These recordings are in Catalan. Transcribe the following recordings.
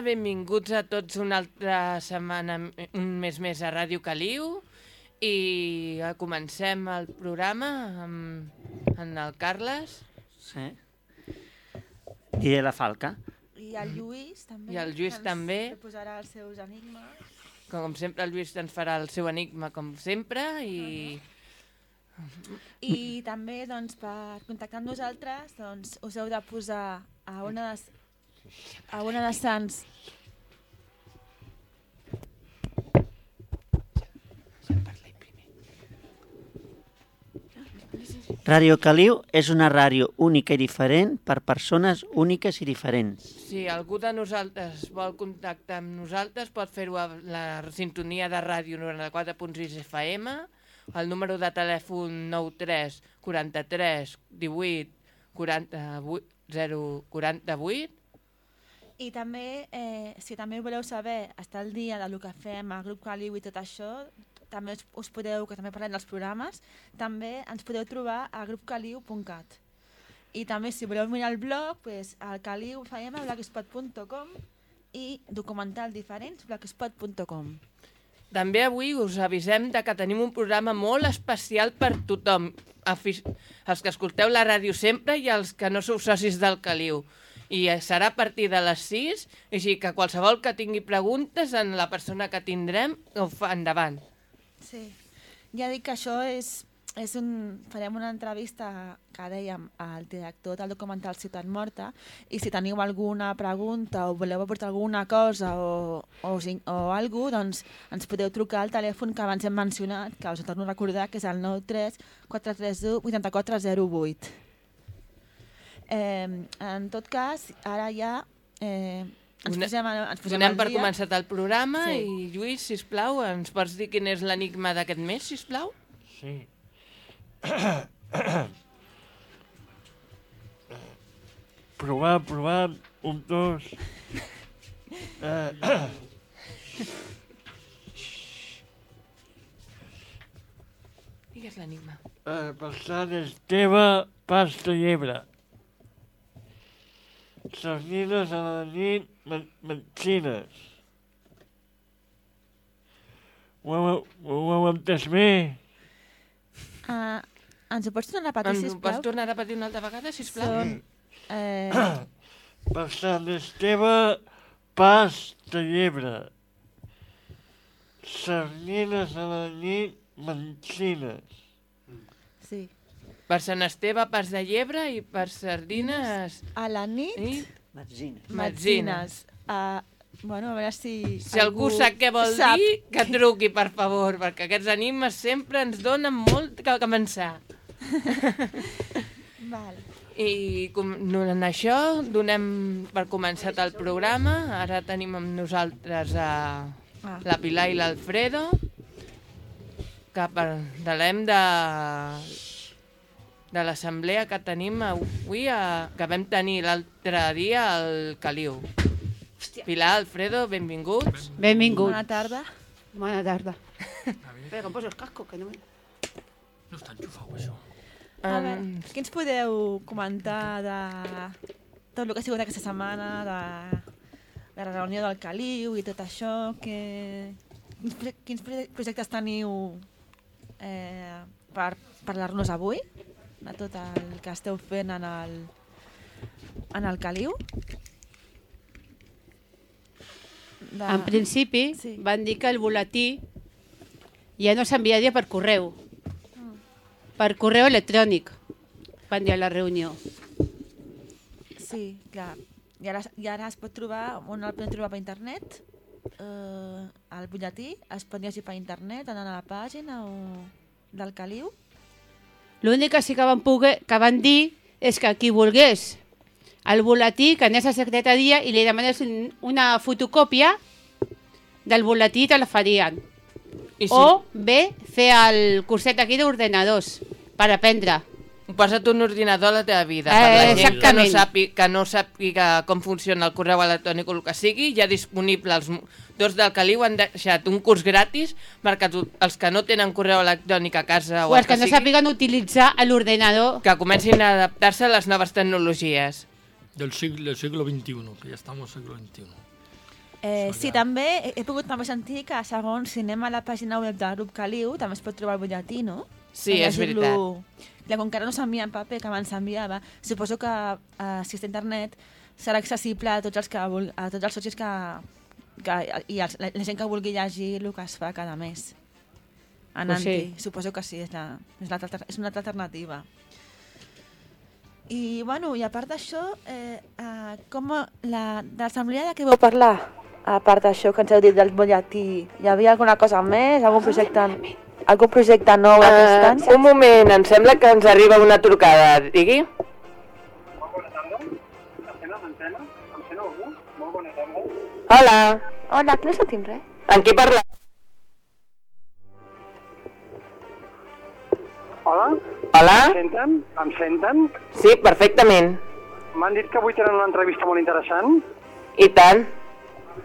Benvinguts a tots una altra setmana, un mes més a Ràdio Caliu i comencem el programa amb en el Carles Sí. I la falca. I el Lluís també. I el Lluís que ens també. Posarà els seus enigmes. com sempre el Lluís ens farà el seu enigma com sempre i I també, doncs, per contactar amb nosaltres, doncs, us heu de posar a una de, a una de Sants Ràdio Caliu és una ràdio única i diferent per persones úniques i diferents. si algú de nosaltres vol contactar amb nosaltres pot fer-ho a la sintonia de ràdio 94.6 FM, el número de telèfon 93 43 18 48 0 48 I també, eh, si també voleu saber, estar al dia del que fem al grup Caliu i tot això, també us, us podeu, que també parlem dels programes, també ens podeu trobar a grupcaliu.cat. I també, si voleu mirar el blog, pues, al Caliu FM, blogspot.com i documental diferents, blogspot.com. També avui us avisem de que tenim un programa molt especial per tothom, els que escolteu la ràdio sempre i els que no sou socis del Caliu. I serà a partir de les 6, així que qualsevol que tingui preguntes en la persona que tindrem, ho fa endavant. Sí. Ja dic que això és, és un... Farem una entrevista que dèiem al director del documental Ciutat Morta i si teniu alguna pregunta o voleu aportar alguna cosa o, o, o alguna doncs ens podeu trucar al telèfon que abans hem mencionat, que us torno a recordar, que és el 93 431 8408. Eh, en tot cas, ara ja eh, ens posem, ens posem Donem per dia. començat el programa Sí. i Lluís, sisplau, ens pots dir quin és l'enigma d'aquest mes, sisplau? Sí. provar, provar, un, dos. Eh, Digues l'enigma. eh, per Sant Esteve, pasta i llebre. Sardines a la nit, men mentines. Ho heu, ho heu entès bé? Uh, ens ho pots tornar a repetir, Ens ho pots tornar a repetir una altra vegada, sisplau? Són... Eh, Per Sant Esteve, pasta i llebre. Sardines a la nit, mentines. sí. Per Sant Esteve, pas de llebre i per sardines A la nit, i Metzina. metzines. Uh, bueno, a veure si... Si algú sap què vol sap. dir, que truqui, per favor, perquè aquests animes sempre ens donen molt que començar. Val. I com, en això donem per començat el programa. Ara tenim amb nosaltres a Ah. la Pilar i l'Alfredo, que parlarem de, de l'assemblea que tenim avui, a, que vam tenir l'altre dia al Caliu. Pilar, Alfredo, benvinguts. Benvingut. Bona tarda. Bona tarda. Espera, que em poso el casco, que no... me- No està enxufat, això. A Um, veure, què ens podeu comentar de tot el que ha sigut aquesta setmana, de, de la reunió del Caliu i tot això? Que... Quins, pro- quins pro- projectes teniu eh, per parlar-nos avui? De tot el que esteu fent en el, en el Caliu? De... En principi, Sí. van dir que el boletí ja no s'enviaria per correu, per correu electrònic, van dir a la reunió. Sí, clar. I ara, I ara es pot trobar, on el podem trobar per internet? Eh, el butlletí es pot llegir per internet, anant a la pàgina o del Caliu? L'únic que sí que van, poder, que van dir és que qui volgués el boletí, que anés a secretaria i li demanés un, una fotocòpia del boletí te la farien. I si O bé, fer el curset aquí d'ordenadors per aprendre. Posa't un ordinador a la teva vida, Eh, per la gent que no, sàpiga, que no sàpiga com funciona el correu electrònic o el que sigui, ja disponible els dos del Caliu han deixat un curs gratis perquè tu- els que no tenen correu electrònic a casa o, O el els que no sigui, sàpiguen utilitzar l'ordenador. que comencin a adaptar-se a les noves tecnologies. Del siglo, del siglo XXI, que ya estamos en el siglo XXI. Eh, sí, ja. també he, he pogut també sentir que segons si anem a la pàgina web del grup Caliu també es pot trobar el butlletí, no? Sí, és veritat. Clar, com que ara no s'envia en paper, que abans s'enviava, suposo que eh, si està a internet serà accessible a tots els, que, vul- a tots els socis que, que, i els, la, la gent que vulgui llegir el que es fa cada mes. Anant-hi. Pues Suposo que sí, és, la, és, la, és una altra alternativa. I, bueno, i a part d'això, eh, eh, com la, de l'assemblea de què vau parlar? A part d'això que ens heu dit del butlletí, hi havia alguna cosa més? Algun projecte, algun projecte nou aquest any? un moment, em sembla que ens arriba una trucada. Digui? Hola, Hola, que no sentim res. amb qui parla? Hola, Hola? em senten? Em senten? Sí, perfectament. M'han dit que avui tenen una entrevista molt interessant. I tant.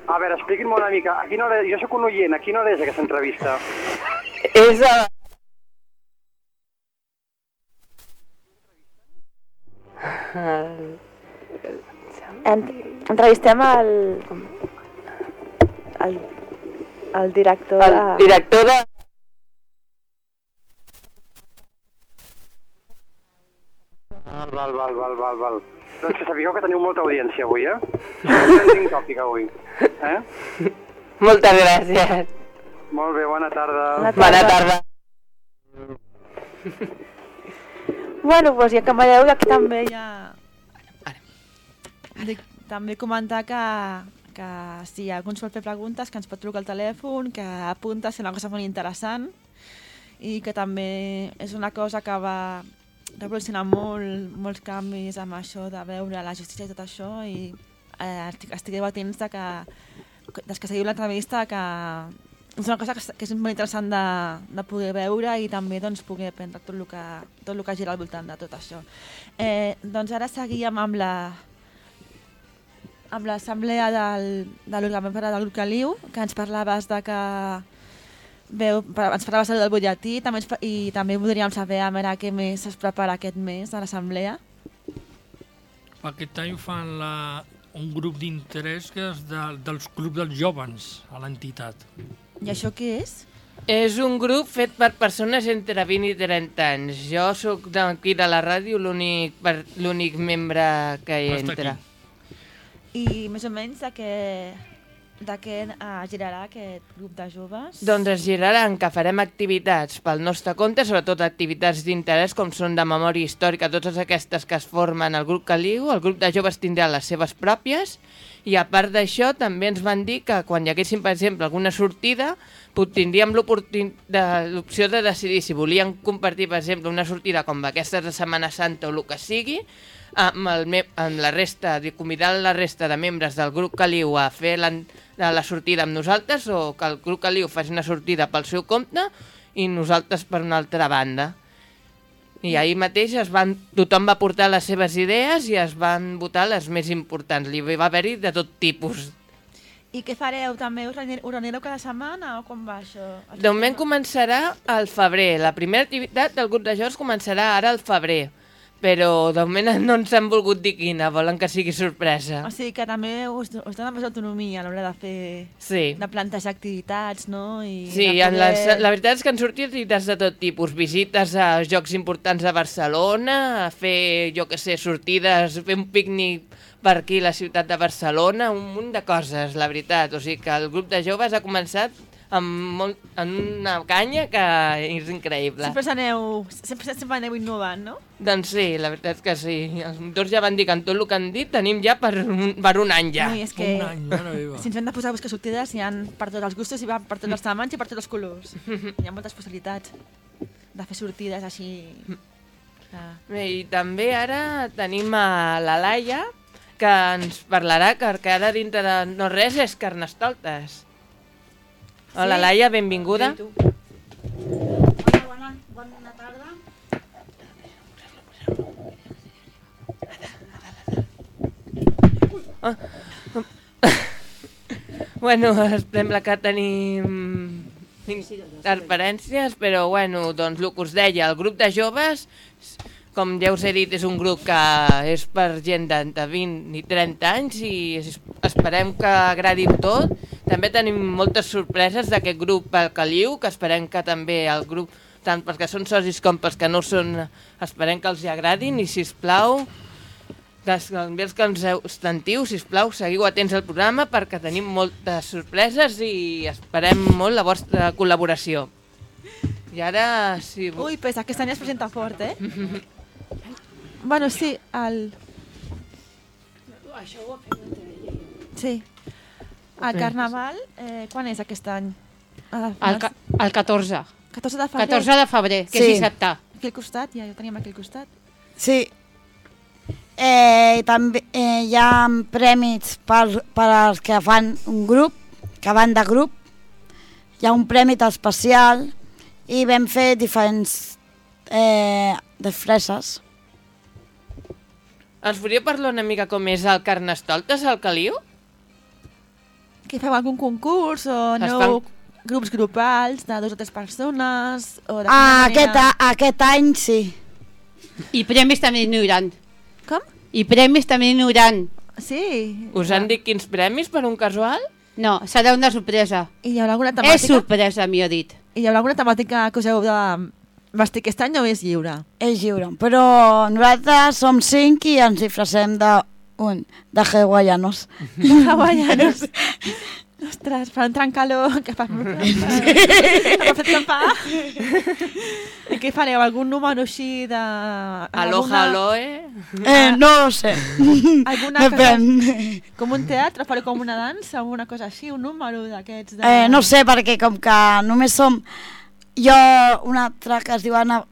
A veure, expliquin-me una mica. A quina hora... Jo sóc un oient. A quina hora és aquesta entrevista? És a... Entrevistem el, el, el director El director de... Val, val, val, val, val, val. Doncs que sapigueu que teniu molta audiència avui, eh? Trending topic avui. Eh? Moltes gràcies. Molt bé, bona tarda. Bona tarda. Bueno, doncs ja que m'adeu, aquí també hi ha... Dic, també comentar que, que si algú ens vol fer preguntes, que ens pot trucar al telèfon, que apunta si és una cosa molt interessant i que també és una cosa que va revolucionar molt, molts canvis amb això de veure la justícia i tot això i eh, estic- estigueu atents de que, des que seguiu l'entrevista que és una cosa que, que és molt interessant de, de poder veure i també doncs, poder aprendre tot el que, tot el que gira al voltant de tot això. Eh, doncs ara seguíem amb la amb l'assemblea de l'orgament per del grup Caliu, que ens parlaves de que veu, per- ens parlaves del butlletí també ens, fa- i també voldríem saber a veure què més es prepara aquest mes a l'assemblea. Aquest any fan la, un grup d'interès que és de, dels clubs dels jovens a l'entitat. I això què és? És un grup fet per persones entre 20 i 30 anys. Jo sóc d'aquí de la ràdio l'únic per- l'únic membre que hi entra. aquí. I més o menys de què, de què eh, girarà aquest grup de joves? Doncs es giraran que farem activitats pel nostre compte, sobretot activitats d'interès com són de memòria històrica, totes aquestes que es formen al grup Caliu, el grup de joves tindrà les seves pròpies i a part d'això també ens van dir que quan hi haguessin, per exemple, alguna sortida tindríem l'oportun- de- l'opció de decidir si volien compartir, per exemple, una sortida com aquesta de Setmana Santa o el que sigui, amb, el me amb la resta, de convidar la resta de membres del grup Caliu a fer la, la sortida amb nosaltres o que el grup Caliu faci una sortida pel seu compte i nosaltres per una altra banda. I ahir mateix es van, tothom va portar les seves idees i es van votar les més importants. Li va haver-hi de tot tipus. I què fareu? També us reunireu cada setmana o com va això? De moment començarà al febrer. La primera activitat del grup de jocs començarà ara al febrer. Però de moment no ens han volgut dir quina, volen que sigui sorpresa. O sigui que també us, us dona més autonomia a l'hora de fer... Sí. de plantejar activitats, no? I Sí, en poder- les, la veritat és que han sortit activitats de tot tipus, visites a jocs importants a Barcelona, a fer, jo que sé, sortides, fer un pícnic per aquí la ciutat de Barcelona, un munt de coses, la veritat. O sigui que el grup de joves ha començat amb, molt, amb una canya que és increïble. Sempre s'aneu, sempre, sempre aneu innovant, no? Doncs sí, la veritat és que sí. Els motors ja van dir que en tot el que han dit tenim ja per un, per un any ja. No, és que Un any, mare meva. si ens hem de posar a buscar sortides hi ha per tots els gustos i va per tots els tamanys i per tots els colors. Hi ha moltes possibilitats de fer sortides així... Bé, I també ara tenim a la Laia, que ens parlarà que, que ara dintre de no res és Carnestoltes. Hola, Sí? Laia, benvinguda. Hola, bona, bona tarda. Bueno, em sembla que tenim interferències, però bueno, doncs el que us deia, el grup de joves com ja us he dit, és un grup que és per gent de, de 20 i 30 anys i es- esperem que agradi tot. També tenim moltes sorpreses d'aquest grup al Caliu, que esperem que també el grup, tant pels que són socis com pels que no són, esperem que els hi agradin i, si us plau, també els que ens ostentiu, si us plau, seguiu atents al programa perquè tenim moltes sorpreses i esperem molt la vostra col·laboració. I ara, si... Ui, pues aquest any es presenta fort, eh? bueno, sí, el... Sí. El carnaval, eh, quan és aquest any? Ah, El, ca el 14. 14 de febrer. 14 de febrer, que Sí. és dissabte. Aquí al costat, ja, ja ho teníem aquí al costat. Sí. Eh, també eh, hi ha prèmits per, per als que fan un grup, que van de grup. Hi ha un prèmit especial i vam fer diferents eh, disfresses. Ens podria parlar una mica com és el Carnestoltes al Caliu? Que feu algun concurs o Es aneu fan- grups grupals de dues o tres persones? O de Ah, aquest, a- aquest any sí. I premis també n'hi hauran. Com? I premis també n'hi hauran. Sí. Us han dit quins premis per un casual? No, serà una sorpresa. I hi haurà alguna temàtica? És sorpresa, millor dit. I hi haurà alguna temàtica que us heu de vestir aquest any o és lliure? És lliure. Però nosaltres som cinc i ens disfressem de un, de hawaianos. Hawaianos. Ostres, fa entrar en calor, que fa... fred que fa. I què fareu? Algun número així de... Aloha, aloe... Eh, no ho sé. Alguna Depèn. cosa, com un teatre, fareu com una dansa, alguna cosa així, un número d'aquests de... Eh, no sé, perquè com que només som jo, un altre que es diu Anna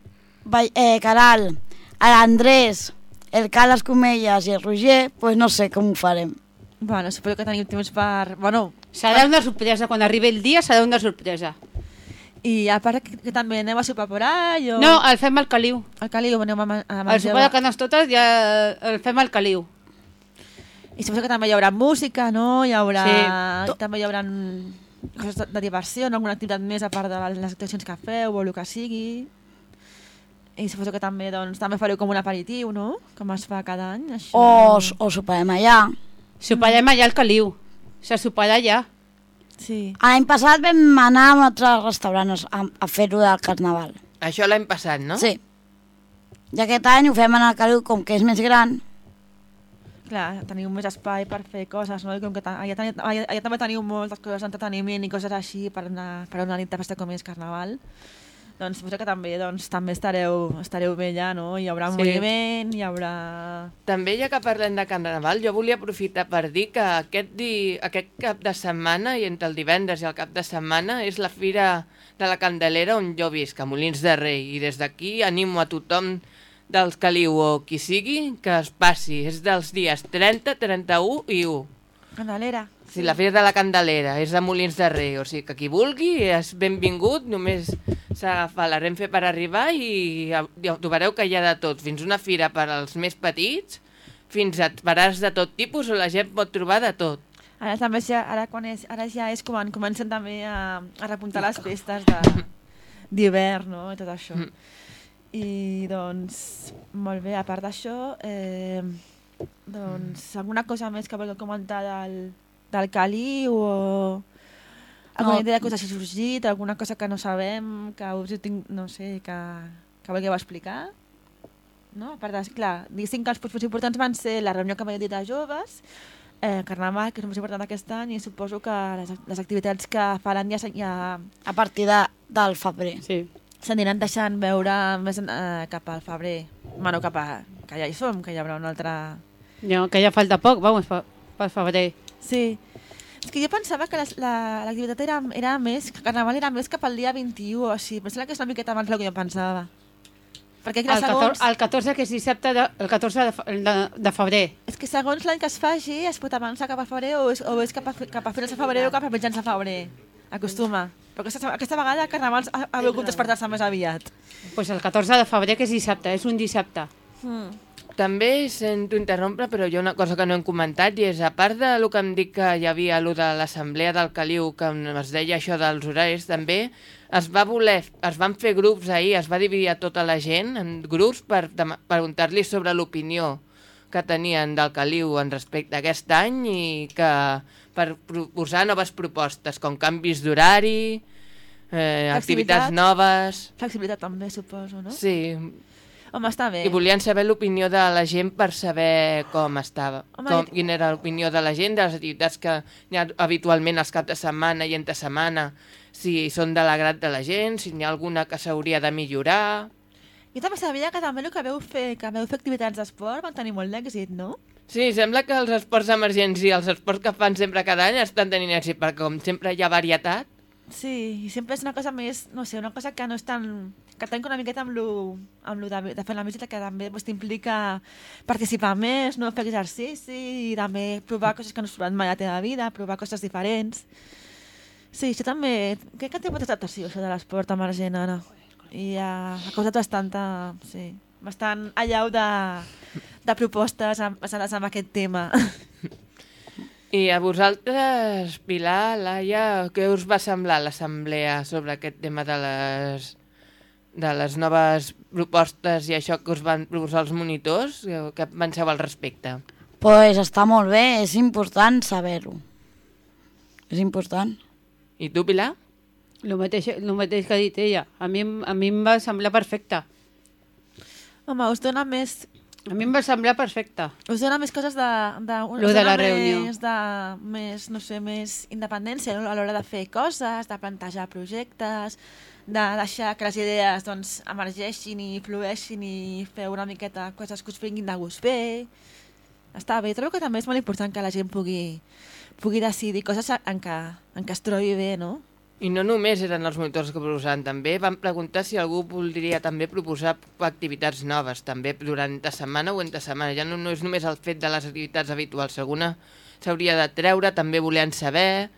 eh, Caral, l'Andrés, el Carles Comelles i el Roger, pues no sé com ho farem. Bueno, suposo que teniu temps per... Bueno, Serà una sorpresa. Quan arribi el dia serà una sorpresa. i a part que, que també aneu a sopar por ahí o... No, el fem al caliu. Al Caliu aneu a, a El menjar... sopar de canes totes ja el fem al caliu. I suposo que també hi haurà música, no? Hi haurà... Sí. També hi haurà coses de, de diversió, no? alguna activitat més a part de les actuacions que feu o el que sigui. I suposo que també, doncs, també fareu com un aperitiu, no? Com es fa cada any, això. O, o soparem allà. Soparem allà al caliu. Se soparà allà. Sí. L'any passat vam anar a un altre restaurant a, a fer-ho del carnaval. Això l'any passat, no? Sí. I aquest any ho fem en el Caliu, com que és més gran. Clar, teniu més espai per fer coses, no? I com que allà, teniu- allà, allà també teniu moltes coses d'entreteniment i coses així per una, per una nit de festa com és Carnaval. Doncs suposo que també, doncs, també estareu, estareu bé allà, no? Hi haurà Sí. moviment, hi haurà... També, ja que parlem de Carnaval, jo volia aprofitar per dir que aquest, di... aquest cap de setmana, i entre el divendres i el cap de setmana, és la Fira de la Candelera on jo visc, a Molins de Rei, i des d'aquí animo a tothom dels Caliu o qui sigui que es passi. És dels dies 30, 31 i 1. Candelera. Sí, la Fira de la Candelera és a Molins de Rei, o sigui que qui vulgui és benvingut, només s'ha d'agafar la Renfe per arribar i ja trobareu que hi ha de tot, fins una fira per als més petits, fins a parars de tot tipus on la gent pot trobar de tot. Ara també ja, ara, quan és, ara ja és quan comencen també a, a repuntar les festes de- d'hivern, no? I tot això. Mm. I doncs, molt bé, a part d'això, eh, doncs, alguna cosa més que vulgueu comentar del, del Caliu o alguna No. idea que us hagi sorgit, alguna cosa que no sabem, que us tinc, no sé, que, que vulgueu explicar? No? A part de, clar, diguéssim que els punts més importants van ser la reunió que m'heu dit de joves, eh, Carnaval, que és el més important aquest any, i suposo que les, les activitats que faran ja, ja A partir de, del febrer. Sí. S'aniran deixant veure més eh, cap al febrer. Bueno, cap a... que ja hi som, que hi haurà una altra... No, que ja falta poc, vamos, per, per febrer. Sí. És que jo pensava que les- la- l'activitat era, era més, que Carnaval era més cap al dia 21 o així, sembla que és una miqueta abans del que jo pensava. Perquè clar, El 14, segons, el 14 que és dissabte, de, el 14 de, de, de febrer. és que segons l'any que es faci es pot avançar cap a febrer o és, o és cap, a, cap a finals de febrer o cap a mitjans de febrer. Acostuma. Però aquesta, aquesta vegada el Carnaval ha, ha volgut despertar-se més aviat. Pues el 14 de febrer, que és dissabte, és un dissabte. Mm. també sento interrompre, però hi ha una cosa que no hem comentat, i és, a part de lo que em dic que hi havia lo de l'assemblea del Caliu, que es deia això dels horaris, també es va voler, es van fer grups ahir, es va dividir a tota la gent en grups per preguntar-li sobre l'opinió que tenien del Caliu en respecte a aquest any i que per proposar noves propostes, com canvis d'horari, eh, activitats noves... Flexibilitat també, suposo, no? Sí, Home, està bé. i volien saber l'opinió de la gent per saber com estava, Home, com, i- quina era l'opinió de la gent, de les activitats que hi ha habitualment els caps de setmana i entre setmana, si són de l'agrat de la gent, si n'hi ha alguna que s'hauria de millorar... Jo també sabia que també el que veu fer, que veu fer activitats d'esport van tenir molt d'èxit, no? Sí, sembla que els esports emergents i els esports que fan sempre cada any estan tenint èxit, perquè com sempre hi ha varietat, Sí, i sempre és una cosa més, no sé, una cosa que no és tan... que tanca una miqueta amb lo, amb lo de, de fer la música, que també pues, t'implica participar més, no fer exercici, i també provar coses que no has provat mai a la teva vida, provar coses diferents. Sí, això també... Crec que té molta adaptació, això de l'esport emergent, ara. I ha, ha causat bastanta... Sí, bastant allau de, de propostes amb- basades en aquest tema. I a vosaltres, Pilar, Laia, què us va semblar l'assemblea sobre aquest tema de les, de les noves propostes i això que us van proposar els monitors? Què penseu al respecte? pues està molt bé, és important saber-ho. És important. I tu, Pilar? El mateix, el mateix que ha dit ella. A mi, a mi em va semblar perfecte. Home, us dona més A mi em va semblar perfecte. Us dona més coses de... de Lo de la reunió. Més, de, més, no sé, més independència no? a l'hora de fer coses, de plantejar projectes, de deixar que les idees doncs, emergeixin i flueixin i fer una miqueta coses que us vinguin de gust fer. Està bé, trobo que també és molt important que la gent pugui, pugui decidir coses en què, en què es trobi bé, no? I no només eren els monitors que proposaven, també van preguntar si algú voldria també proposar activitats noves, també durant la setmana o entre setmana. Ja no, no és només el fet de les activitats habituals, alguna s'hauria de treure, també volien saber,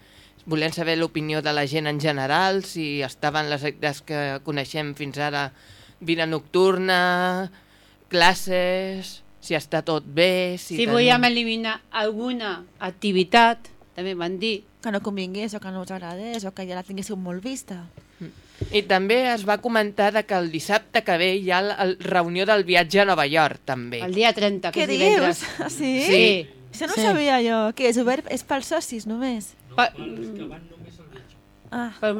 volien saber l'opinió de la gent en general, si estaven les activitats que coneixem fins ara, vida nocturna, classes, si està tot bé... Si, Si tenim- volíem eliminar alguna activitat, també van dir, Que no convingués o que no us agradés o que ja la tinguéssiu molt vista. I també es va comentar de que el dissabte que ve hi ha la reunió del viatge a Nova York, també. el dia 30, que Què és dius? divendres. Ah, sí? Sí. Això no Sí. ho sabia jo. Què és obert? És pels socis només? Pa, Ah, pa,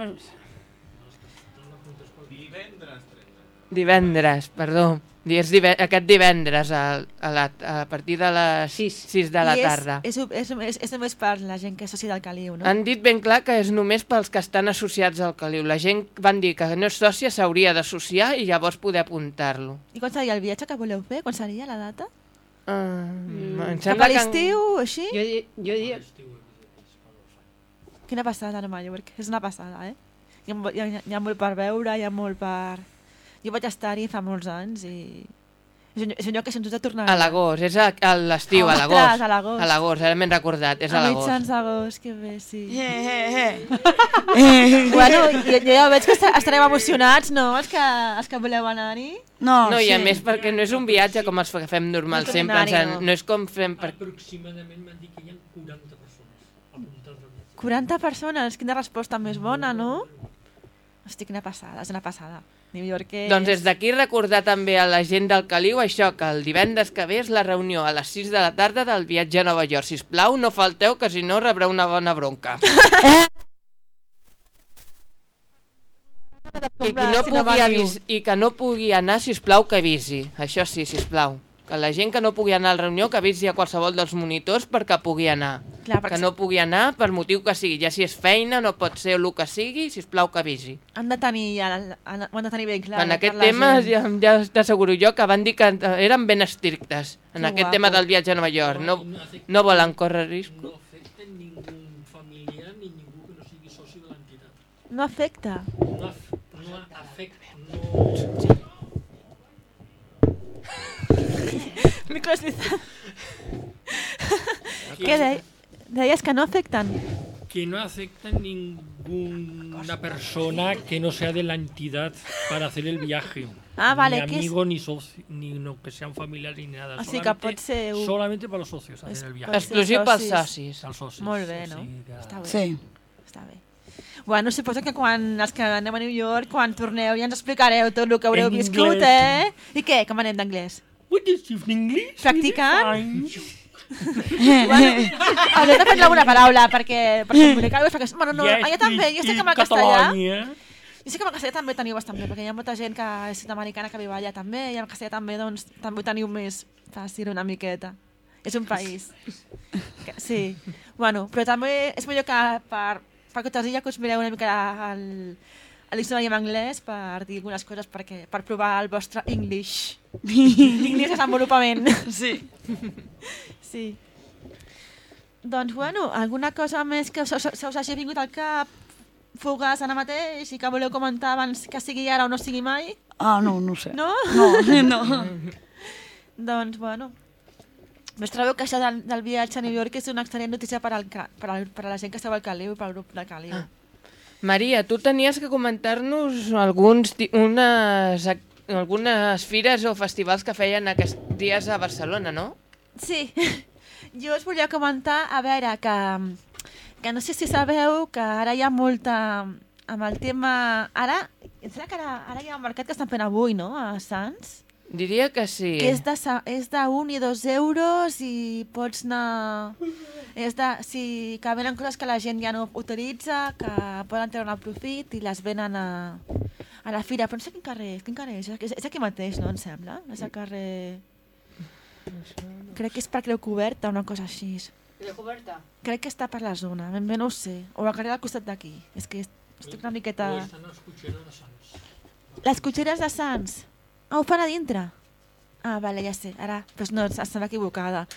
Divendres, perdó. Di- És dive aquest divendres a, a, la, a partir de les Sis. 6 de la I és, tarda. És, és, és, és només per la gent que és soci del Caliu, no? Han dit ben clar que és només pels que estan associats al Caliu. La gent van dir que no és sòcia s'hauria d'associar i llavors poder apuntar-lo. I quan seria el viatge que voleu fer? Quan seria la data? Uh, em Cap sembla a que... l'estiu o així? jo, di- jo diria... Quina passada, no, Mallorca. És una passada, eh? Hi ha, hi, ha, hi ha molt per veure, hi ha molt per... Jo vaig estar-hi fa molts anys i... És un, lloc que se'ns us ha tornat. A l'agost, és a, a l'estiu, a Ostres, l'agost. a l'agost. A l'agost, ara m'he recordat, és a A mitjans l'agost. d'agost, que bé, sí. Eh, eh, eh. bueno, jo, jo ja veig que esta- estareu emocionats, no?, els que, els que voleu anar-hi. No, No, i a sí. més perquè no és un viatge com els que fem normal No sempre, ens- no. no és com fem per... Aproximadament m'han dit que hi ha 40 persones apuntades al viatge. 40 persones, quina resposta més bona, no? Hosti, quina passada, és una passada. New York és... Doncs des d'aquí recordar també a la gent del Caliu això, que el divendres que ve és la reunió a les 6 de la tarda del viatge a Nova York. Si plau, no falteu, que si no rebreu una bona bronca. I, qui no pugui avis, I que no pugui anar, si plau que avisi. Això sí, si plau. Que la gent que no pugui anar a la reunió, que avisi a qualsevol dels monitors perquè pugui anar. Clar, perquè Que no pugui anar per motiu que sigui. Ja si és feina, no pot ser el que sigui, si plau que avisi. Han de tenir, han, han, de tenir ben clar. en eh, aquest tema ja, ja t'asseguro jo que van dir que eh, eren ben estrictes en Que aquest guapo. tema del viatge a Nova York. No, no volen córrer risc. No afecten ningú familiar ni ningú que no sigui soci de l'entitat. No afecta. No, af no afecta, no... Microesmizat. Què de... deies que no afecten? que no aceptan ninguna persona que no sea de la entidad para hacer el viaje. Ah, vale, Ni que es- amigo, ni socio, ni no, que sean familiares, ni nada. Sigui que Solamente- pot ser un- Solamente para los socios Es- hacer el viaje. Exclusiu pels socis. socis. Els socis. Molt bé, no? Sigui que- Està bé. Sí. Està bé. Bueno, suposo que quan els que anem a New York, quan torneu, ja ens explicareu tot el que haureu En viscut, anglès. eh? I què? Com anem d'anglès? What is in English? Practicant? bueno, haureu d'aprendre alguna paraula perquè, per comunicar-vos, perquè... Bueno, no, Yes, jo també, jo sé que català, castellà... Jo sé que el castellà també teniu bastant bé, perquè hi ha molta gent que és sud-americana que viu allà també, i el castellà també, doncs, també ho teniu més fàcil una miqueta. És un país. Que, sí. Bueno, però també és millor que per, per cortesia que us mireu una mica el, el diccionari en anglès per dir algunes coses perquè, per provar el vostre English. English desenvolupament. Sí. Sí. Doncs, bueno, alguna cosa més que se, se us hagi vingut al cap fugaç ara mateix i que voleu comentar abans que sigui ara o no sigui mai? Ah, no, no sé. No? No, no. doncs, bueno. Més trobeu que això del, del viatge a New York és una excel·lent notícia per, al, per, al, per a la gent que esteu al Caliu i pel grup de Caliu. Ah. Maria, tu tenies que comentar-nos alguns, unes, algunes fires o festivals que feien aquests dies a Barcelona, no? Sí, jo us volia comentar, a veure, que, que no sé si sabeu que ara hi ha molta... Amb el tema... Ara, sembla que ara, ara hi ha un mercat que estan fent avui, no?, a Sants. Diria que sí. Que és de, és de 1 i 2 euros i pots anar... És de, sí, que venen coses que la gent ja no utilitza, que poden treure el profit i les venen a, a la fira. Però no sé quin carrer és. Quin carrer és? És, és aquí mateix, no? Em sembla. És el carrer... Crec que és per Creu Coberta, una cosa així. La coberta? Crec que està per la zona, ben bé no ho sé. O al carrer del costat d'aquí. És que estic una miqueta... O estan els cotxeros de Sants. Les cotxeres de Sants. Ah, ho fan a dintre? Ah, vale, ja sé. Ara, doncs no, estava equivocada.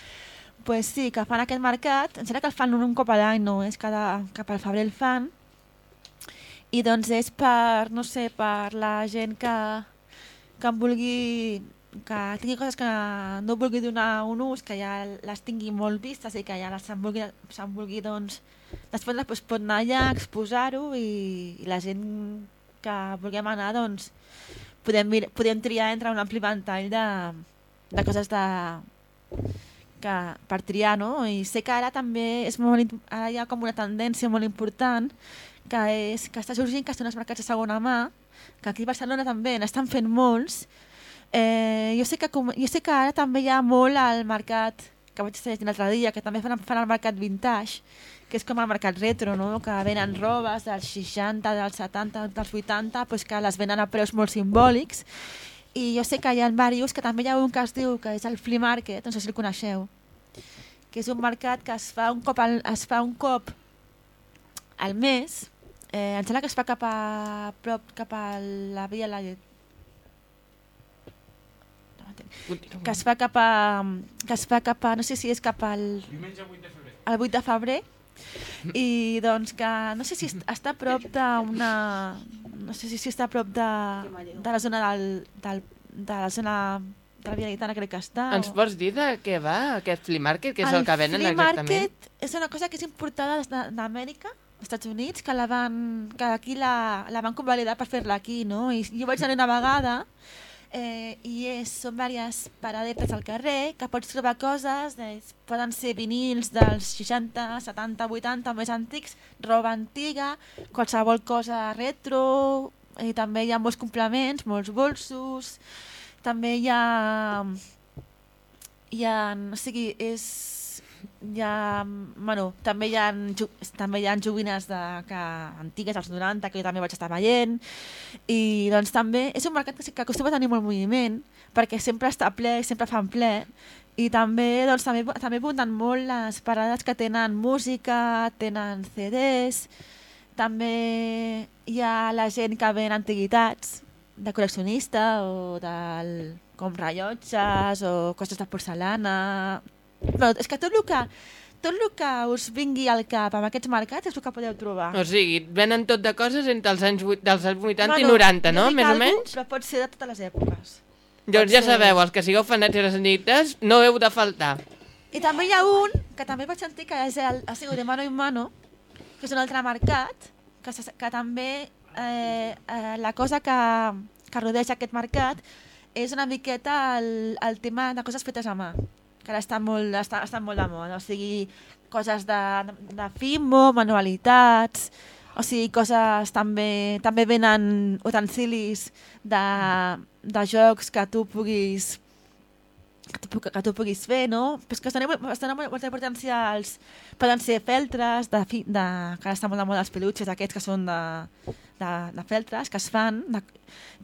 pues sí, que fan aquest mercat. Em sembla que el fan un, cop a l'any, no? És cada, cap al febrer el fan. I doncs és per, no sé, per la gent que, que en vulgui que tingui coses que no vulgui donar un ús, que ja les tingui molt vistes i que ja les se'n vulgui, se'n vulgui doncs, després doncs, pot anar allà, exposar-ho i, i la gent que vulguem anar doncs, podem, mir- podem triar entre un ampli ventall de, de coses de, que, per triar, no? I sé que ara també és molt, ara hi ha com una tendència molt important que és que està sorgint que són els mercats de segona mà, que aquí a Barcelona també n'estan fent molts. Eh, jo, sé que, com- jo sé que ara també hi ha molt al mercat, que vaig estar l'altre dia, que també fan, fan el mercat vintage, que és com el mercat retro, no? que venen robes dels 60, dels 70, dels 80, pues que les venen a preus molt simbòlics. I jo sé que hi ha diversos, que també hi ha un que es diu que és el Flea Market, no sé si el coneixeu, que és un mercat que es fa un cop al, es fa un cop al mes, eh, em sembla que es fa cap a prop, cap a la Via la que es fa cap a que es fa cap a, no sé si és cap al Diumenge 8 de febrer. el 8 de febrer i doncs que no sé si est- està a prop d'una no sé si, està a prop de, de la zona del, del, de la zona de la Via Laietana crec que està Ens o- pots dir de què va aquest flea market? Què és el, que venen flea exactament? market és una cosa que és importada d'Amèrica, Estats Units, que la van, que aquí la, la van convalidar per fer-la aquí, no? I jo vaig anar una vegada eh, i és, són diverses paradetes al carrer que pots trobar coses, eh, poden ser vinils dels 60, 70, 80 més antics, roba antiga, qualsevol cosa retro, i també hi ha molts complements, molts bolsos, també hi ha hi ha, o sigui, és ha, bueno, també hi ha, també hi ha joguines de, que, antigues, als 90, que jo també vaig estar veient, i doncs també és un mercat que, que acostuma a tenir molt moviment, perquè sempre està ple, sempre fan ple, i també, doncs, també, també apunten molt les parades que tenen música, tenen CDs, també hi ha la gent que ven antiguitats, de col·leccionista o del, com rellotges o coses de porcelana. Però és que tot el que, tot el que us vingui al cap amb aquests mercats és el que podeu trobar. O sigui, venen tot de coses entre els anys, vuit- dels anys 80 i Bueno, 90, no? Més o menys? Però pot ser de totes les èpoques. Doncs ja ser- sabeu, els que sigueu de les antiguitats, no heu de faltar. I també hi ha un, que també vaig sentir que és el, ha sigut de mano en mano, que és un altre mercat, que, se- que també eh, eh, la cosa que, que rodeja aquest mercat és una miqueta el, el tema de coses fetes a mà, que ara està molt, està, està molt de moda, o sigui, coses de, de fimo, manualitats, o sigui, coses també, també venen utensilis de, de jocs que tu puguis que tu, que tu puguis fer, no? Però és que estan amb molta importància els... Poden ser feltres, de, fi, de, que ara estan molt de moda els peluches aquests que són de, de, de feltres, que es fan. De,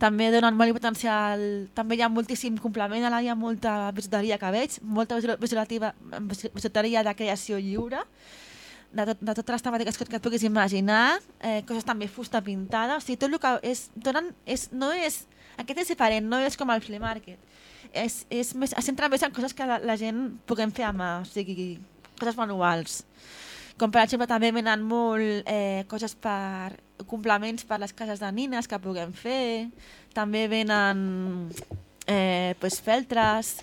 també donen molt importància al... També hi ha moltíssim complement, ara hi ha molta bisuteria que veig, molta bisuteria de creació lliure, de, tot, de totes les temàtiques que, que et puguis imaginar, eh, coses també fusta pintada, o sigui, tot el que és, donen, és, no és, aquest és diferent, no és com el flea market, és, és més, es centra més en coses que la, la gent puguem fer a mà, o sigui, coses manuals. Com per exemple també venen molt eh, coses per complements per les cases de nines que puguem fer, també venen eh, pues, feltres,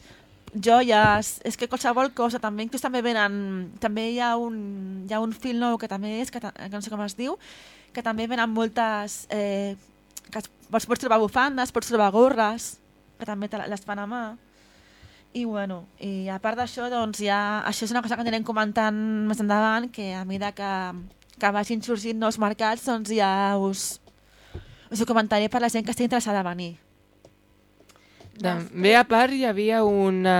joies, és que qualsevol cosa també, inclús també venen, també hi ha un, hi ha un fil nou que també és, que, que no sé com es diu, que també venen moltes, eh, que es- pots trobar bufandes, pots trobar gorres, que també les fan a mà. I bueno, i a part d'això, doncs ja, això és una cosa que anirem comentant més endavant, que a mesura que, que vagin sorgint nous mercats, doncs ja us, us ho comentaré per la gent que estigui interessada a venir. També, a part, hi havia una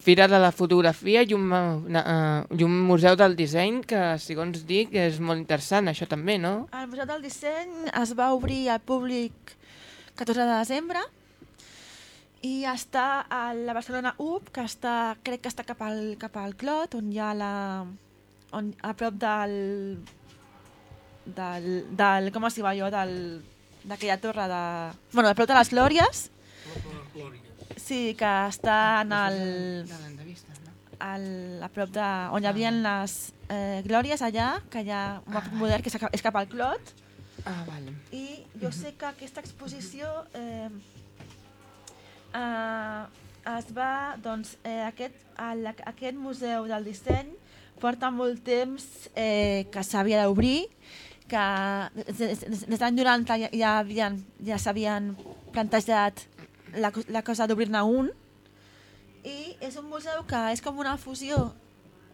fira de la fotografia i un, una, uh, i un museu del disseny que, segons dic, és molt interessant, això també, no? El Museu del Disseny es va obrir al públic 14 de desembre i està a la Barcelona UP, que està, crec que està cap al, cap al Clot, on hi ha la... On, a prop del... del, del com es diu allò, del d'aquella torre de... Bueno, a prop de les Glòries, sí, que està en el... Al, a prop de... on hi havia les eh, Glòries allà, que hi ha un mapa modern que és cap, és cap al Clot, Ah, vale. i jo sé que aquesta exposició eh, eh, es va, doncs, eh, aquest, el, aquest museu del disseny porta molt temps eh, que s'havia d'obrir, que des, des, l'any 90 ja, ja, havien, ja s'havien plantejat la, la cosa d'obrir-ne un, i és un museu que és com una fusió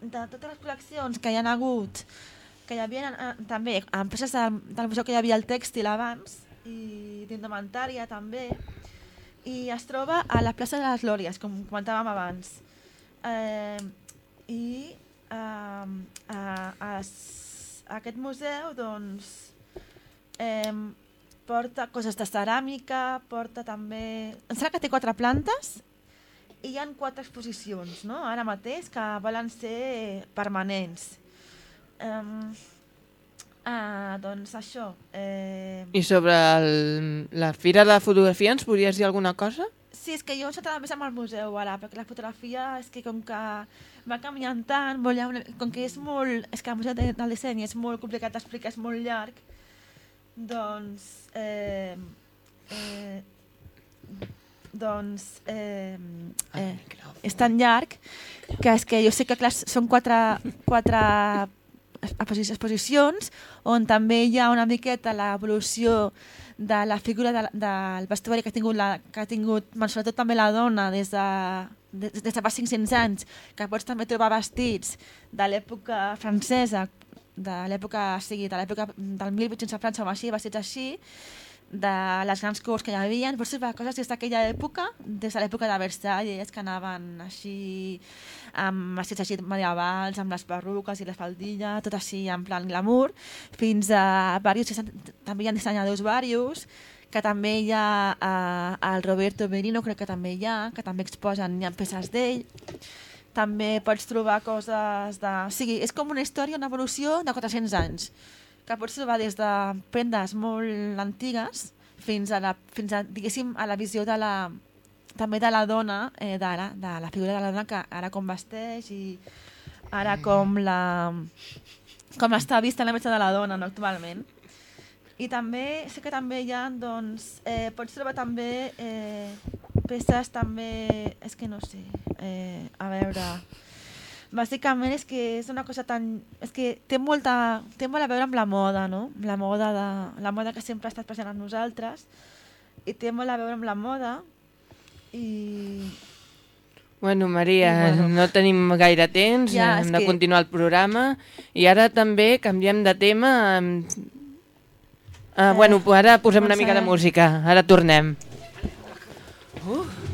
de totes les col·leccions que hi han hagut que hi havia eh, també empreses de, del museu que hi havia el tèxtil abans i d'indumentària també i es troba a la plaça de les Glòries, com comentàvem abans. Eh, I eh, a, a, aquest museu doncs, eh, porta coses de ceràmica, porta també... Em sembla que té quatre plantes i hi ha quatre exposicions, no? ara mateix, que volen ser permanents. Um, ah, doncs això. Eh, I sobre el, la fira de la fotografia ens podries dir alguna cosa? sí, és que jo s'ha més amb el museu ara, perquè la fotografia és que com que va canviant tant, una, com que és molt... És que el museu de- del disseny és molt complicat d'explicar, és molt llarg, doncs... Eh, eh, doncs eh, eh, és tan llarg que és que jo sé que clar, són quatre, quatre exposicions on també hi ha una miqueta l'evolució de la figura de, del vestuari que ha tingut, la, que ha tingut sobretot també la dona des de, des, des de fa 500 anys, que pots també trobar vestits de l'època francesa, de l'època sigui, de l'època del 1800 a França o així, vestits així, de les grans corts que hi havia, pots trobar coses des d'aquella època, des de l'època de Versalles, que anaven així, amb vestits així medievals, amb les perruques i la faldilla, tot així en plan glamour, fins a varios, també hi ha dissenyadors varios, que també hi ha eh, el Roberto Merino, crec que també hi ha, que també exposen, hi ha peces d'ell, també pots trobar coses de... O sigui, és com una història, una evolució de 400 anys, que pots trobar des de prendes molt antigues fins a, la, fins a diguéssim, a la visió de la, també de la dona eh, d'ara, de la figura de la dona que ara com vesteix i ara com la com està vista la imatge de la dona no, actualment. I també, sé que també hi ha, doncs, eh, pots trobar també eh, peces també, és que no sé, eh, a veure, Bàsicament és que és una cosa tan... És que té, molta, té molt a veure amb la moda, no? La moda, de, la moda que sempre ha estat present amb nosaltres i té molt a veure amb la moda i... Bueno, Maria, I bueno. no tenim gaire temps, Ja, hem de que- continuar el programa i ara també canviem de tema. amb- Ah, Eh, bueno, ara posem una mica de música, ara tornem. I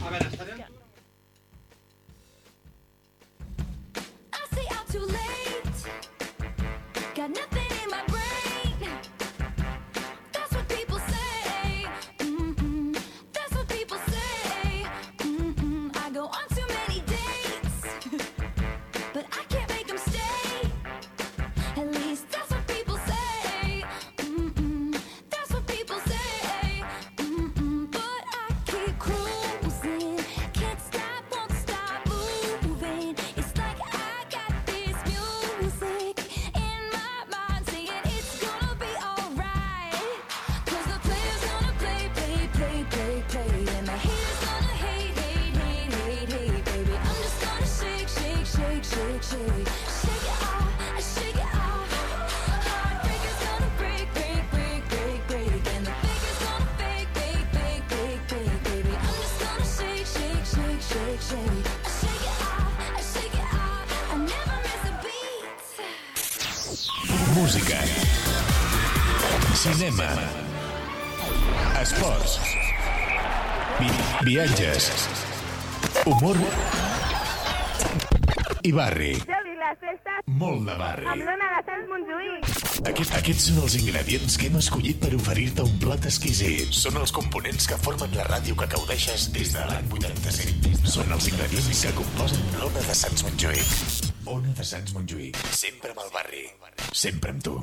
Cinema. Esports. Vi viatges. Humor. I barri. Molt de barri. amb l'Ona de Sant Montjuïc. Aquest, aquests són els ingredients que hem escollit per oferir-te un plat exquisit. Són els components que formen la ràdio que gaudeixes des de l'any 85. Són els ingredients que composen l'Ona de Sants Montjuïc. Ona de Sants Montjuïc. Sempre amb el barri. Sempre amb tu.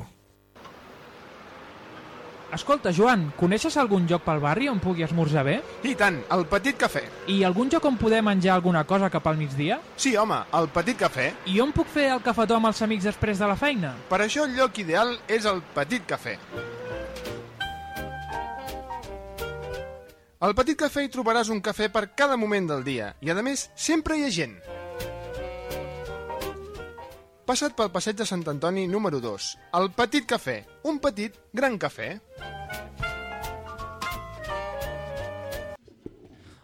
Escolta, Joan, coneixes algun lloc pel barri on pugui esmorzar bé? I tant, el Petit Cafè. I algun lloc on poder menjar alguna cosa cap al migdia? Sí, home, el Petit Cafè. I on puc fer el cafetó amb els amics després de la feina? Per això el lloc ideal és el Petit Cafè. Al Petit Cafè hi trobaràs un cafè per cada moment del dia i, a més, sempre hi ha gent. Passa't pel passeig de Sant Antoni número 2. El Petit Cafè. Un petit, gran cafè.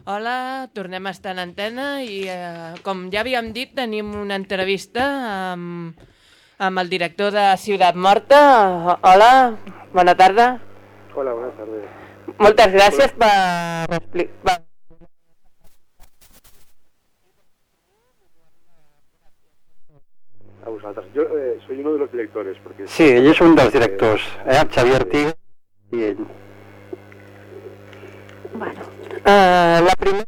Hola, tornem a estar en antena i, eh, com ja havíem dit, tenim una entrevista amb, amb el director de Ciutat Morta. Hola, bona tarda. Hola, buenas tardes. Moltes gràcies per explicar... A vosaltres. Eh, soy uno de los directores. Porque Sí, ell és un dels directors, eh? el Xavier Tiga i ell. Bueno, uh, la primera...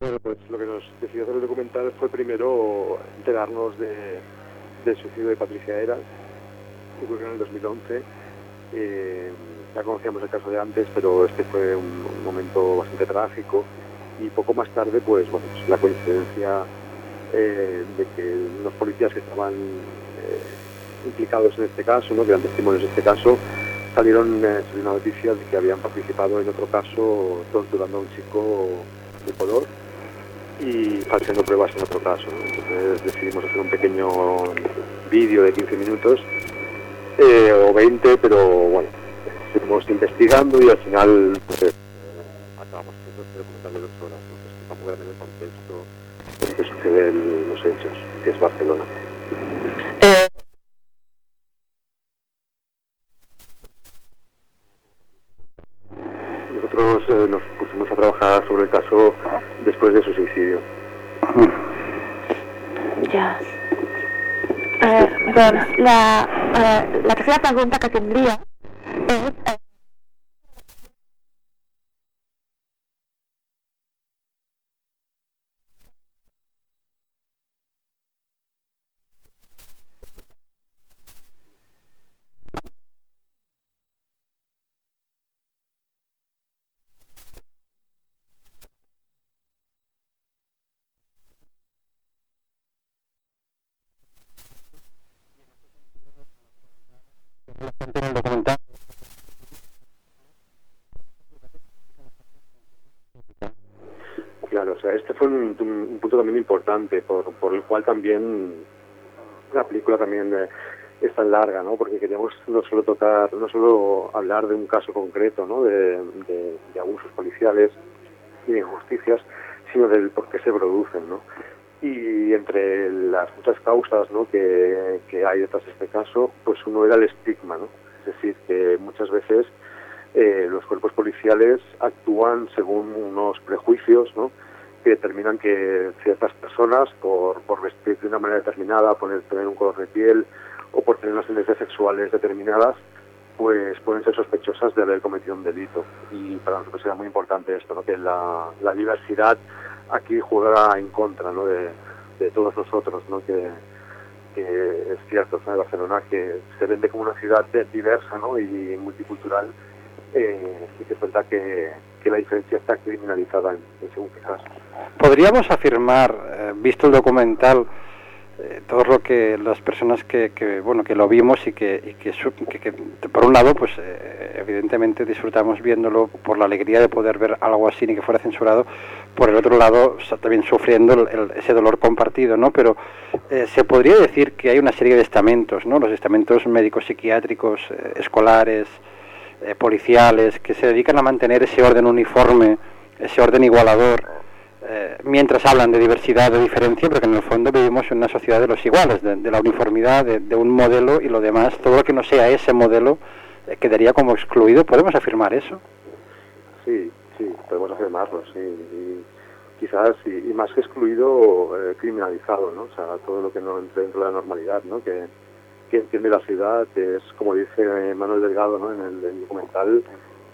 Bueno, pues lo que nos decidió hacer el documental fue primero enterarnos de, del suicidio de Patricia Eras, ocurrió en el 2011. Eh, ya conocíamos el caso de antes, pero este fue un, momento bastante trágico. Y poco más tarde, pues, bueno, pues la coincidencia eh, de que unos policías que estaban eh, implicados en este caso, ¿no? que eran testimonios de este caso, salieron eh, una noticia de que habían participado en otro caso torturando a un chico de color y falseando pruebas en otro caso. Entonces decidimos hacer un pequeño vídeo de 15 minutos eh, o 20, pero bueno, seguimos investigando y al final pues, eh, acabamos haciendo este documental de dos horas, ¿no? Pues, para poder tener contexto de lo que sucede en los hechos, que es Barcelona. Nosotros eh, nos pusimos a trabajar sobre el caso después de su suicidio. Ja. Eh, doncs la, eh, la tercera pregunta que tindria és... un, un- un punto también importante, por, por el cual también la película también eh, es tan larga, ¿no? Porque queríamos no solo tocar, no solo hablar de un caso concreto, ¿no? De abusos policiales y de injusticias, sino del por qué se producen, ¿no? Y entre las muchas causas ¿no? que, que hay detrás de este caso, pues uno era el estigma, ¿no? Es decir, que muchas veces eh, los cuerpos policiales actúan según unos prejuicios, ¿no? Que determinan que ciertas personas, por, por vestir de una manera determinada, por tener un color de piel o por tener unas tendencias sexuales determinadas, pues pueden ser sospechosas de haber cometido un delito. Y para nosotros era muy importante esto, que la, la diversidad aquí juega en contra de, todos nosotros, ¿no? que, que es cierto, ¿no? Barcelona que se vende como una ciudad diversa y multicultural, eh, y que es que, que la diferencia está criminalizada en, según qué casos. Podríamos afirmar, eh, visto el documental, eh, todo lo que las personas que, que, bueno que lo vimos y que, y que, por un lado pues eh, evidentemente disfrutamos viéndolo por la alegría de poder ver algo así ni que fuera censurado por el otro lado también sufriendo el- ese dolor compartido no pero eh, se podría decir que hay una serie de estamentos no los estamentos médicos psiquiátricos escolares eh, policiales que se dedican a mantener ese orden uniforme ese orden igualador eh, mientras hablan de diversidad, de diferencia, porque en el fondo vivimos en una sociedad de los iguales, de, la uniformidad, de, un modelo y lo demás, todo lo que no sea ese modelo eh, quedaría como excluido. ¿Podemos afirmar eso? Sí, sí, podemos afirmarlo, sí. Y quizás, y, más que excluido, eh, criminalizado, ¿no? O sea, todo lo que no entre dentro de la normalidad, ¿no? Que, que entiende la ciudad es, como dice Manuel Delgado, ¿no? En el, documental,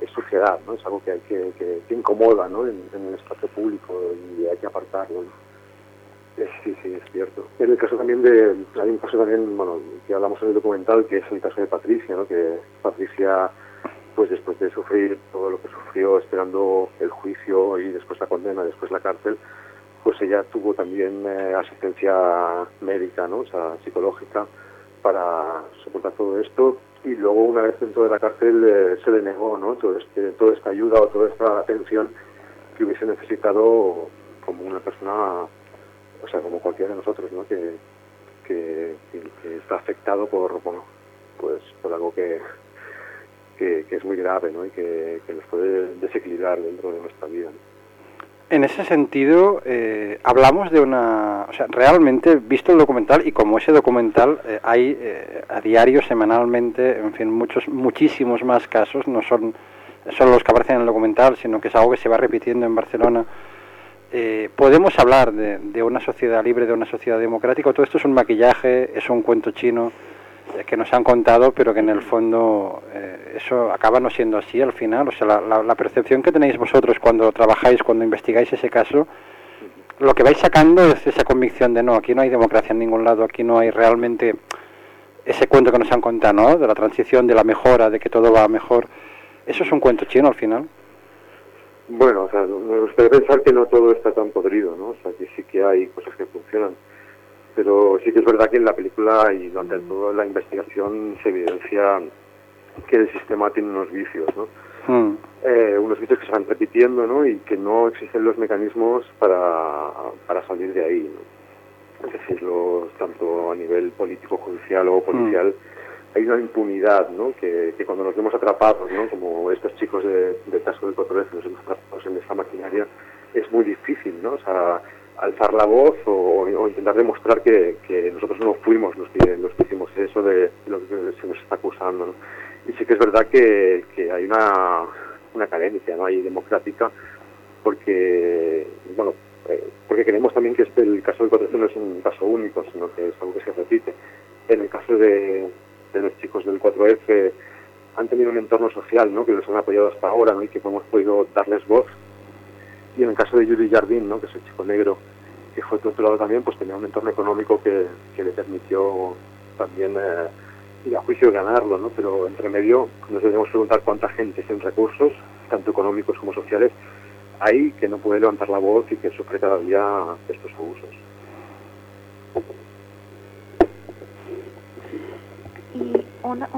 es suciedad, ¿no? Es algo que, hay que, que, incomoda, ¿no? En, el espacio público y hay que apartarlo. Eh, Sí, sí, es cierto. En el caso también de, hay un caso también, bueno, que hablamos en el documental, que es el caso de Patricia, ¿no? Que Patricia, pues después de sufrir todo lo que sufrió, esperando el juicio y después la condena, después la cárcel, pues ella tuvo también eh, asistencia médica, ¿no? O sea, psicológica, para soportar todo esto. Y luego, una vez dentro de la cárcel, eh, se le negó, ¿no? Todo este, toda esta ayuda o toda esta atención que hubiese necesitado como una persona o sea, como cualquiera de nosotros, ¿no? Que, que, está afectado por, pues por algo que, que, es muy grave, ¿no? Y que, que nos puede desequilibrar dentro de nuestra vida. En ese sentido, eh, hablamos de una... O sea, realmente, visto el documental, y como ese documental, eh, hay eh, a diario, semanalmente, en fin, muchos, muchísimos más casos, no son solo los que aparecen en el documental, sino que es algo que se va repitiendo en Barcelona. Eh, ¿Podemos hablar de, una sociedad libre, de una sociedad democrática? Todo esto es un maquillaje, es un cuento chino que nos han contado, pero que en el fondo eh, eso acaba no siendo así al final. O sea, la, percepción que tenéis vosotros cuando trabajáis, cuando investigáis ese caso, lo que vais sacando es esa convicción de no, aquí no hay democracia en ningún lado, aquí no hay realmente ese cuento que nos han contado, ¿no? De la transición, de la mejora, de que todo va mejor. Eso es un cuento chino al final. Bueno, o sea, me gustaría pensar que no todo está tan podrido, ¿no? O sea, que sí que hay cosas que funcionan. Pero sí que es verdad que en la película y durante toda la investigación se evidencia que el sistema tiene unos vicios, ¿no? Mm. Eh, unos vicios que se van repitiendo, ¿no? Y que no existen los mecanismos para, para salir de ahí, ¿no? Es decir, los- tanto a nivel político, judicial o policial, hay una impunidad, ¿no? Que, que cuando nos vemos atrapados, ¿no? Como estos chicos de, del caso del 4 nos hemos atrapados en esta maquinaria, es muy difícil, ¿no? O sea, alzar la voz o, intentar demostrar que, nosotros no fuimos los que, los que hicimos eso de lo que se nos está acusando. Y sí que es verdad que, hay una, una carencia, ¿no? Hay democrática porque, bueno, eh, porque creemos también que este, el caso del 4 no es un caso único, sino que es algo que se repite. En el caso de, de los chicos del 4F han tenido un entorno social ¿no? que los han apoyado hasta ahora ¿no? y que hemos podido darles voz. Y en el caso de Judy Jardín, ¿no? que es el chico negro que fue torturado también, pues tenía un entorno económico que, que le permitió también eh, ir a juicio y ganarlo, ¿no? pero entre medio nos debemos preguntar cuánta gente sin recursos, tanto económicos como sociales, hay que no puede levantar la voz y que sufre cada día estos abusos. Y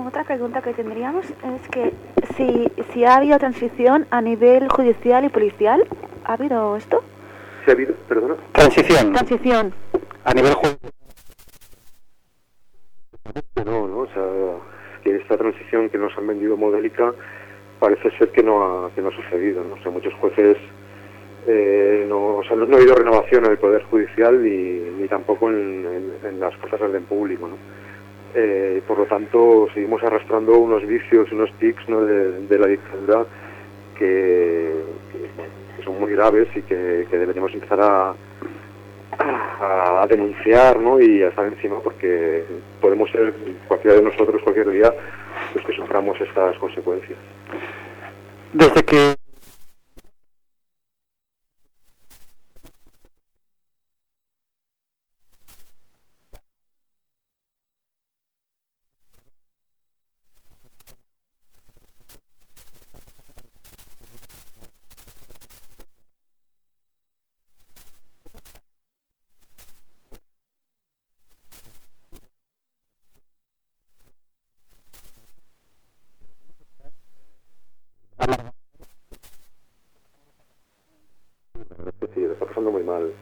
otra pregunta que tendríamos es que si, si ha habido transición a nivel judicial y policial, ¿ha habido esto? Si ha habido, perdona. Transición. Transición. A nivel juego. No, no, o sea, que esta transición que nos han vendido modélica parece ser que no ha, que no ha sucedido, ¿no? O sea, muchos jueces eh, no, o sea, no, no ha habido renovación en el Poder Judicial ni, ni tampoco en, en- en las fuerzas del orden público, ¿no? Eh, por lo tanto, seguimos arrastrando unos vicios, unos tics ¿no? de, de la dictadura que, que, bueno, que son muy graves y que, deberíamos empezar a, a, a denunciar ¿no? y a estar encima porque podemos ser cualquiera de nosotros cualquier día los que suframos estas consecuencias. Desde que Sí, lo está pasando muy mal.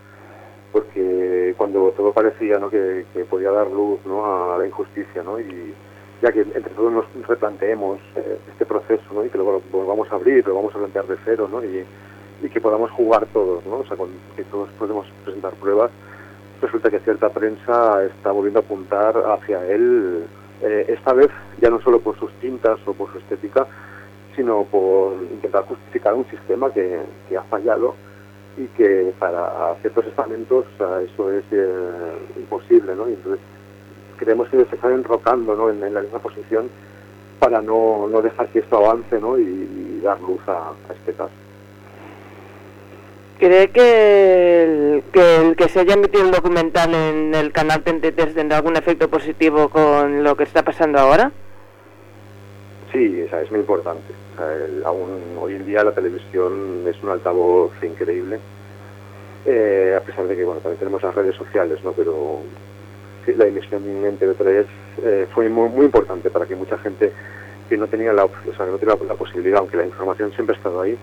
Porque cuando todo parecía que, podía dar luz ¿no? a la injusticia, ¿no? y ya que entre todos nos replanteemos eh, este proceso ¿no? y que lo volvamos a abrir, lo vamos a plantear de cero ¿no? y, y que podamos jugar todos, ¿no? o sea, con, que todos podemos presentar pruebas, resulta que cierta prensa está volviendo a apuntar hacia él, eh, esta vez ya no solo por sus tintas o por su estética, sino por intentar justificar un sistema que ha fallado y que para ciertos estamentos eso es eh, imposible, ¿no? Y entonces creemos que se están enrocando ¿no? en, en la misma posición para no, no dejar que esto avance ¿no? y, dar luz a, este caso. ¿Cree que el, que el que se haya emitido el documental en el canal 33 tendrá algún efecto positivo con lo que está pasando ahora? Sí, es muy importante. Aún hoy en día la televisión es un altavoz increíble, eh, a pesar de que bueno, también tenemos las redes sociales, ¿no? pero la emisión en TV3 eh, fue muy, muy importante para que mucha gente que no tenía la, o sea, que no tenía la, posibilidad, aunque la información siempre ha estado ahí,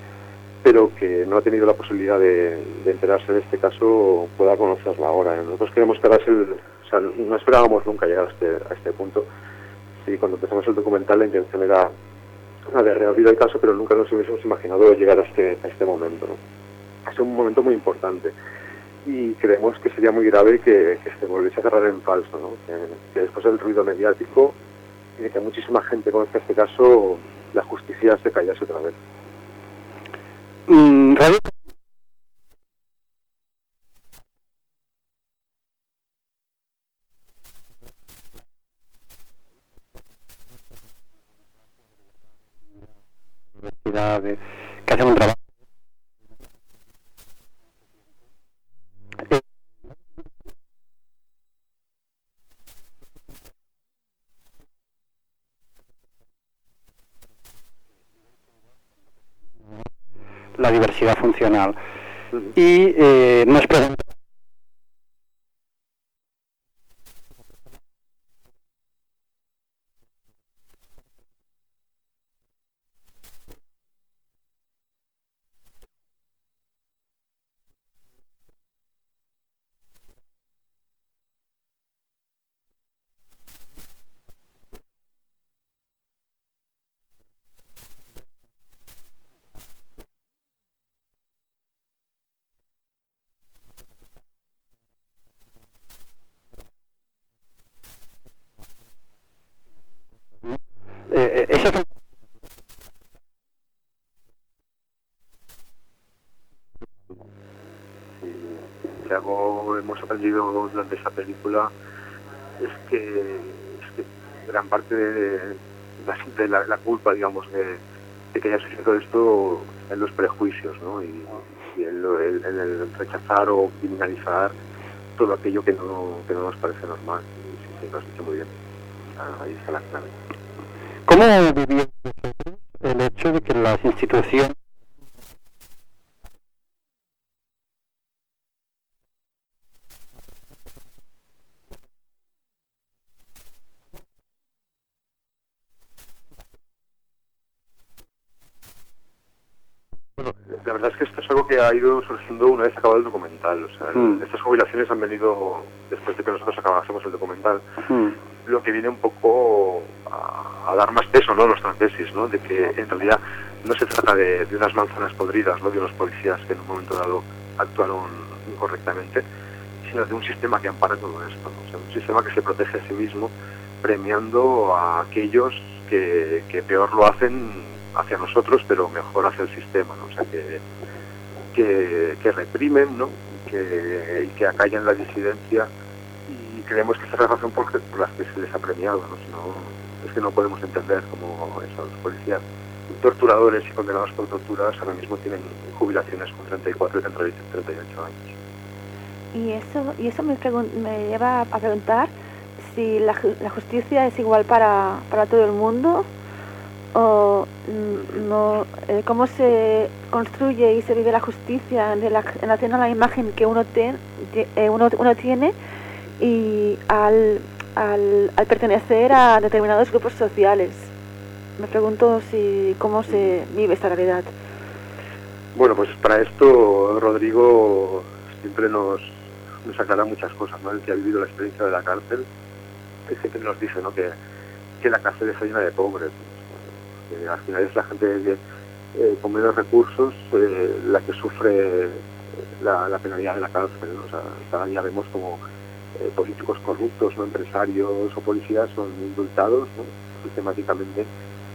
pero que no ha tenido la posibilidad de, enterarse de este caso pueda conocerlo ahora. Nosotros queremos que el, o sea, no esperábamos nunca llegar a este, a este punto. Sí, cuando empezamos el documental la intención era la de reabrir el caso, pero nunca nos hubiésemos imaginado llegar a este, a este momento. Es un momento muy importante y creemos que sería muy grave que, se volviese a cerrar en falso, que, después del ruido mediático y de que muchísima gente conozca este caso, la justicia se callase otra vez. Mm, Radio universidades que hacen un trabajo. La diversidad funcional. Y eh, nos eh, eh, esa es Si algo hemos aprendido durante esa película es que, es que gran parte de, la, culpa, digamos, de, que haya sucedido esto en los prejuicios, ¿no? Y, en, lo- en- en el rechazar o criminalizar todo aquello que no, que no nos parece normal. Y sí, sí, lo has dicho muy bien. Ah, Ahí está la clave. ¿Cómo vosotros el hecho de que las instituciones Bueno, la verdad es que esto es algo que ha ido surgiendo una vez acabado el documental. O sea, Mm. estas jubilaciones han venido después de que nosotros acabásemos el documental. Mm. Lo que viene un poco a, a dar más peso ¿no? a nuestra tesis, ¿no? de que en realidad no se trata de, de unas manzanas podridas, ¿no? de unos policías que en un momento dado actuaron incorrectamente, sino de un sistema que ampara todo esto. ¿no? O sea, un sistema que se protege a sí mismo, premiando a aquellos que, que peor lo hacen hacia nosotros, pero mejor hacia el sistema. ¿no? O sea, que, que, reprimen ¿no? que, y que acallan la disidencia y creemos que esa es la razón por, por la que se les ha premiado. ¿no? Si es que no podemos entender cómo esos policías torturadores y condenados por torturas ahora mismo tienen jubilaciones con 34 y 38 años. Y eso, y eso me, me lleva a preguntar si la, la justicia es igual para, para todo el mundo o mm, no, eh, cómo se construye y se vive la justicia en, rela- en relación a la imagen que uno, ten- eh, uno, uno tiene y al, al, al pertenecer a determinados grupos sociales. Me pregunto si cómo se vive esta realidad. Bueno, pues para esto Rodrigo siempre nos, nos aclara muchas cosas, ¿no? El que ha vivido la experiencia de la cárcel, que siempre nos dice, ¿no? Que, que la cárcel está llena de pobres. Que al final es la gente eh, con menos recursos eh, la que sufre la, la penalidad de la cárcel, ¿no? O sea, cada vemos como eh, políticos corruptos, no empresarios o policías son indultados, sistemáticamente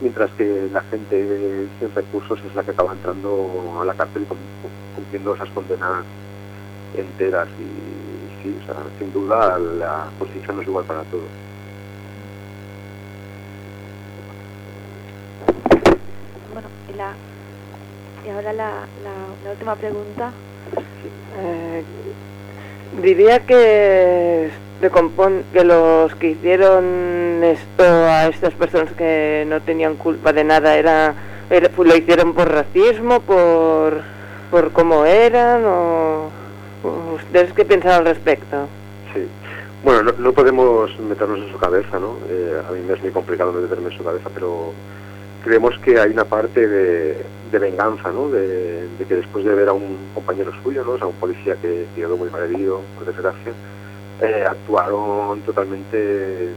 mientras que la gente sin recursos es la que acaba entrando a la cárcel cumpliendo esas condenas enteras y sin duda la justicia no es igual para todos. Bueno, y, la, y ahora la, la, la última pregunta. Eh, diría que que los que hicieron esto a estas personas que no tenían culpa de nada era, era- lo hicieron por racismo, por, por cómo eran o ustedes qué piensan al respecto. Sí. Bueno, no, no podemos meternos en su cabeza, ¿no? Eh, a mí me es muy complicado meterme en su cabeza, pero creemos que hay una parte de, venganza, ¿no? De, que después de ver a un compañero suyo, ¿no? O un policía que quedó muy mal herido, por desgracia, eh, actuaron totalmente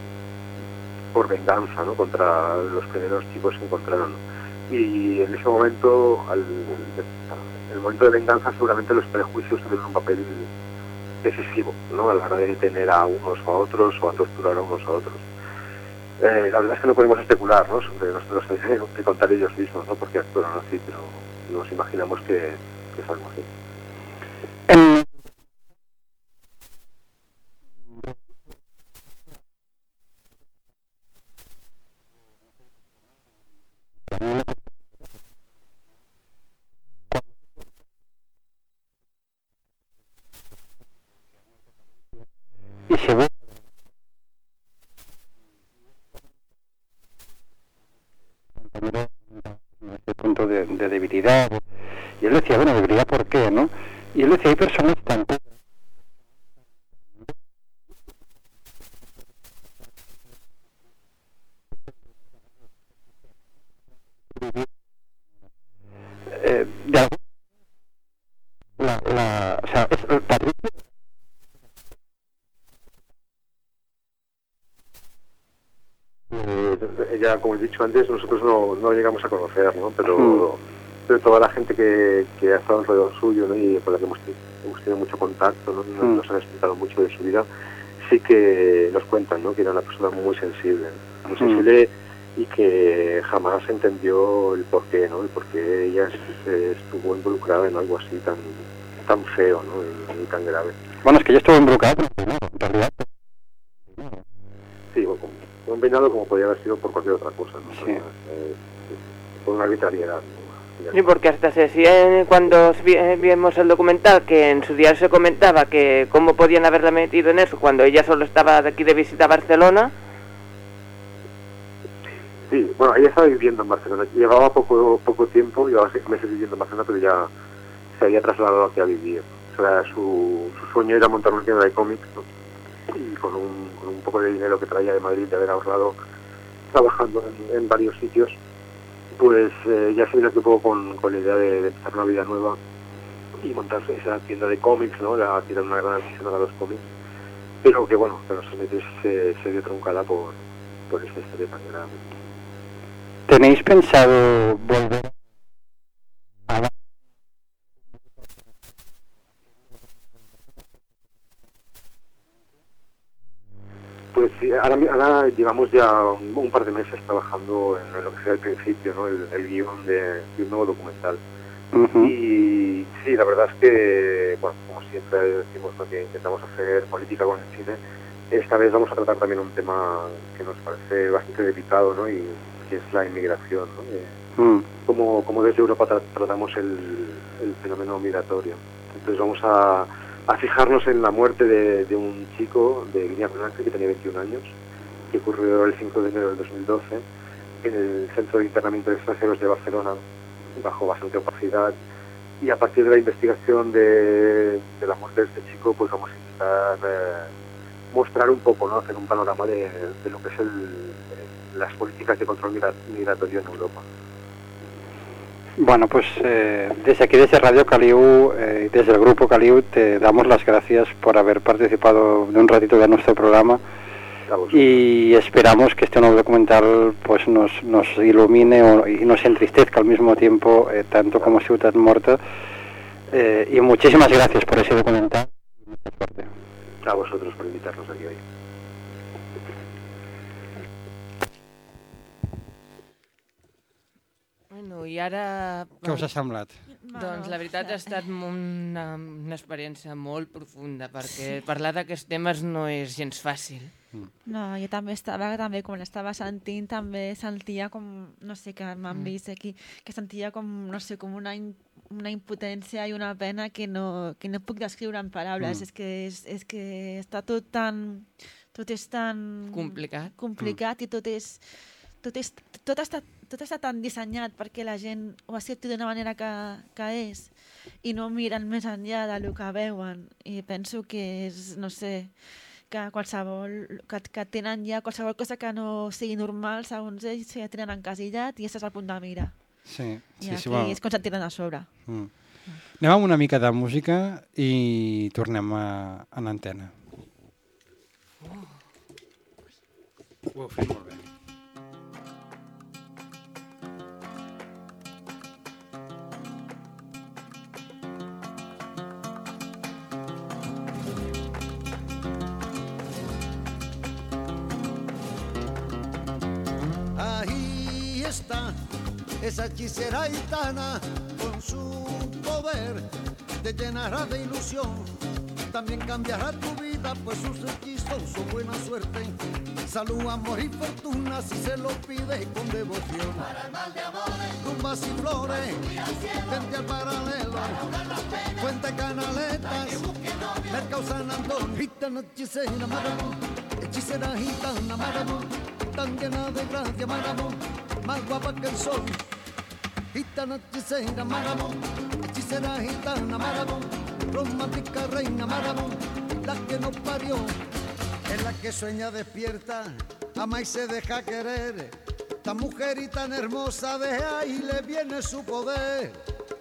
por venganza, ¿no? Contra los primeros chicos que encontraron. Y en ese momento, al, el momento de venganza, seguramente los prejuicios tuvieron un papel decisivo, ¿no? A la hora de detener a unos o a otros o a torturar a unos a otros. Eh, la verdad es que no podemos especular, ¿no? Sobre tenemos que contar ellos mismos, ¿no? Porque actuaron así, pero nos imaginamos que, que es algo así. Mm. nos han explicado mucho de su vida, sí que nos cuentan ¿no? que era una persona muy sensible, muy Mm. sensible y que jamás entendió el porqué, ¿no? El por qué ella estuvo involucrada en algo así tan tan feo, ¿no? Y, y tan grave. bueno es que yo estuve involucrado pero no, en realidad Sí, o como, un peinado como podría haber sido por cualquier otra cosa, ¿no? Eh, por una arbitrariedad. ¿no? Sí, porque hasta se decía cuando eh, vimos el documental que en su día se comentaba que cómo podían haberla metido en eso cuando ella solo estaba de aquí de visita a Barcelona. Sí, bueno, ella estaba viviendo en Barcelona. Llevaba poco poco tiempo, llevaba seis meses viviendo en Barcelona, pero ya se había trasladado aquí a vivir. O sea, su, su sueño era montar una tienda de cómics, ¿no? Y con un, con un poco de dinero que traía de Madrid, de haber ahorrado trabajando en, en varios sitios, pues eh, ya se aquí un poco con, con la idea de, de empezar una vida nueva y montar esa tienda de cómics, ¿no? La tienda una gran afición a los cómics, pero que bueno, que los meses se, se vio truncada por, por esta historia tan grave. ¿Tenéis pensado volver a... Pues sí, ahora, ahora llevamos ya un, un par de meses trabajando en lo que sea el principio, ¿no? el, el guion de, de un nuevo documental. Y sí, la verdad es que, bueno, como siempre decimos ¿no? que intentamos hacer política con el cine, esta vez vamos a tratar también un tema que nos parece bastante delicado, ¿no? Y que es la inmigración, ¿no? Eh, Mm. cómo, cómo desde Europa tra- tratamos el, el fenómeno migratorio. Entonces vamos a, a fijarnos en la muerte de, un chico de Guinea-Conakry que tenía 21 años, que ocurrió el 5 de enero del 2012 en el Centro de Internamiento de Extranjeros de Barcelona, bajo bastante opacidad. Y a partir de la investigación de, la muerte de este chico, pues vamos a intentar eh, mostrar un poco, ¿no? hacer un panorama de, de lo que es las políticas de control migra- migratorio en Europa. Bueno, pues eh, desde aquí, desde Radio Caliu, eh, desde el Grupo Caliu, te damos las gracias por haber participado de un ratito de nuestro programa y esperamos que este nuevo documental pues nos, nos ilumine o- y nos entristezca al mismo tiempo, eh, tanto como Ciutat Morta. Eh, y muchísimas gracias por ese documental. A vosotros por invitarnos aquí hoy. I ara... Què us ha semblat? Doncs la veritat ha estat una, una experiència molt profunda, perquè parlar d'aquests temes no és gens fàcil. No, jo també estava, també quan l'estava sentint, també sentia com, no sé, que m'han Mm. vist aquí, que sentia com, no sé, com una, in, una impotència i una pena que no, que no puc descriure en paraules. Mm. És que és, és que està tot tan... Tot és tan... Complicat. Complicat i tot és... Tot, és, tot, està, tot està tan dissenyat perquè la gent ho accepti d'una manera que, que és i no miren més enllà del que veuen. I penso que és, no sé, que qualsevol, que, que tenen ja qualsevol cosa que no sigui normal, segons ells, ja tenen encasillat i això és el punt de mira. Sí, I sí, aquí sí, bueno. és quan se't tiren a sobre. Mm. Anem amb una mica de música i tornem a, en antena. Ho heu fet molt bé. Esa hechicera gitana con su poder te llenará de ilusión. También cambiará tu vida, pues sus hechizos son buena suerte. Salud, amor y fortuna si se lo pide con devoción. Para el mal de amores, rumbas y flores, frente al paralelo, fuente canaletas, mercado San Antón, gitana hechicera, maramón, hechicera gitana, maramón, tan llena de gracia, maramón, más guapa que el sol. Gitana hechicera, maramón, hechicera gitana, maramón, romántica reina, maramón, la que nos parió, es la que sueña despierta, ama y se deja querer. Tan mujer y tan hermosa, de ahí le viene su poder.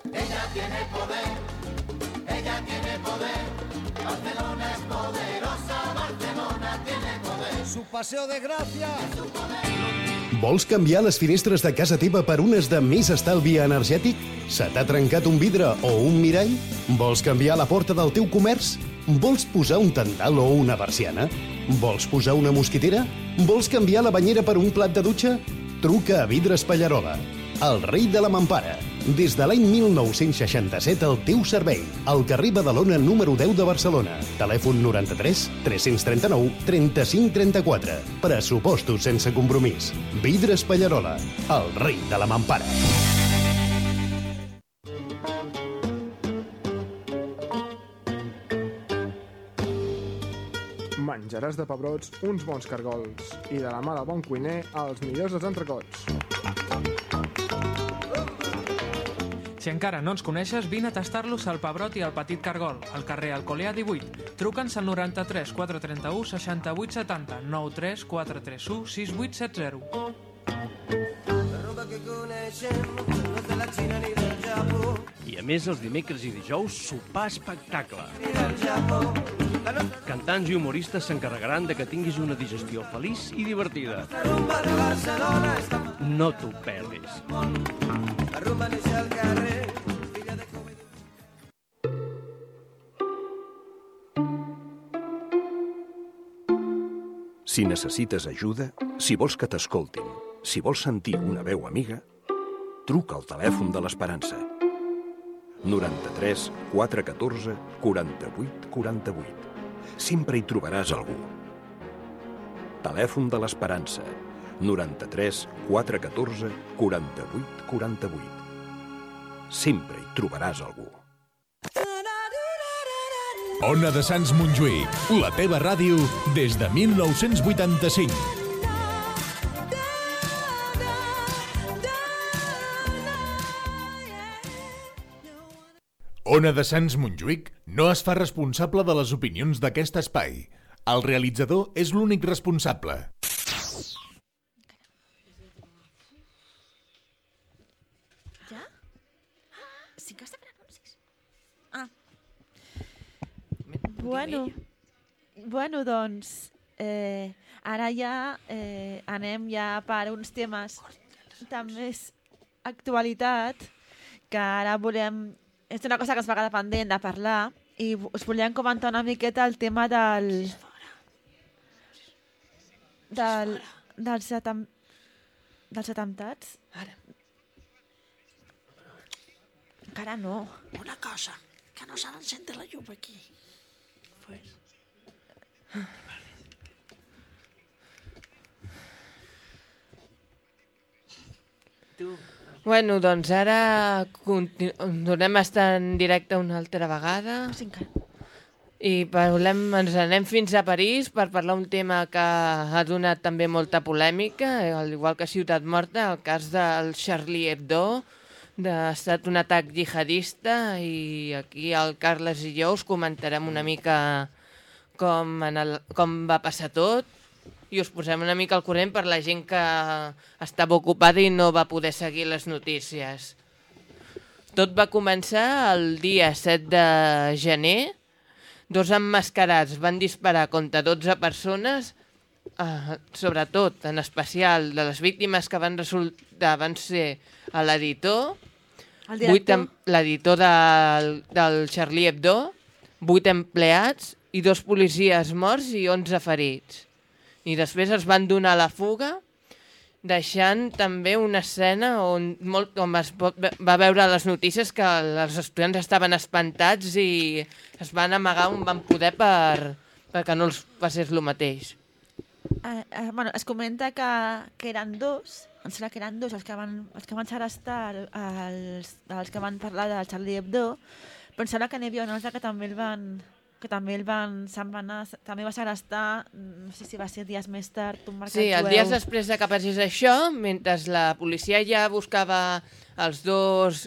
Ella tiene poder, ella tiene poder. Barcelona es poderosa, Barcelona tiene poder. Su paseo de gracia. Vols canviar les finestres de casa teva per unes de més estalvi energètic? Se t'ha trencat un vidre o un mirall? Vols canviar la porta del teu comerç? Vols posar un tendal o una persiana? Vols posar una mosquitera? Vols canviar la banyera per un plat de dutxa? Truca a Vidres Pallarola, el rei de la mampara. Des de l'any 1967 al teu servei. Al carrer Badalona número 10 de Barcelona. Telèfon 93 339 35 34. Pressupostos sense compromís. Vidres Pallarola, el rei de la mampara. Menjaràs de pebrots uns bons cargols i de la mà del bon cuiner els millors dels entrecots. Si encara no ens coneixes, vine a tastar-los al Pebrot i al Petit Cargol, al carrer Alcolea 18. Truca'ns al 93 431 68 70 93 431 6870. La roba que con ella I a més, els dimecres i dijous, sopar espectacle. Cantants i humoristes s'encarregaran de que tinguis una digestió feliç i divertida. No t'ho perdis. Si necessites ajuda, si vols que t'escoltin, si vols sentir una veu amiga, truca al telèfon de l'Esperança. 93 414 48 48. Sempre hi trobaràs algú. Telèfon de l'Esperança. 93 414 48 48. Sempre hi trobaràs algú. Ona de Sants Montjuïc, la teva ràdio des de 1985. Ona de Sants Montjuïc no es fa responsable de les opinions d'aquest espai. El realitzador és l'únic responsable. Ja? Sí que està fent anuncis. Ah. Bueno, bueno, doncs, eh, ara ja eh, anem ja per uns temes de més actualitat, que ara volem... És una cosa que es va quedar pendent de parlar i us volíem comentar una miqueta el tema del... del dels, atem, dels atemptats. Ara. Encara no. Una cosa, que no s'ha d'encendre la llum aquí. Pues... Tu. Bueno, doncs ara tornem a estar en directe una altra vegada. I parlem, ens anem fins a París per parlar un tema que ha donat també molta polèmica, eh, al igual que Ciutat Morta, el cas del Charlie Hebdo, de, estat un atac jihadista i aquí el Carles i jo us comentarem una mica com, en el, com va passar tot i us posem una mica al corrent per la gent que estava ocupada i no va poder seguir les notícies. Tot va començar el dia 7 de gener. Dos emmascarats van disparar contra 12 persones, eh, sobretot, en especial, de les víctimes que van resultar van ser l'editor, El vuit director. em- l'editor del, del Charlie Hebdo, vuit empleats i dos policies morts i 11 ferits. I després es van donar la fuga, deixant també una escena on, molt, on es pot, va veure les notícies que els estudiants estaven espantats i es van amagar on van poder per, perquè no els passés el mateix. Eh, eh, bueno, es comenta que, que eren dos, em sembla que eren dos els que van, els que van segrestar el- els, els que van parlar del Charlie Hebdo, però em sembla que n'hi havia un altre que també el van que també el van, se'n va anar, també va segrestar, no sé si va ser dies més tard, un mercat Sí, el jueu. dies després de que passés això, mentre la policia ja buscava els dos,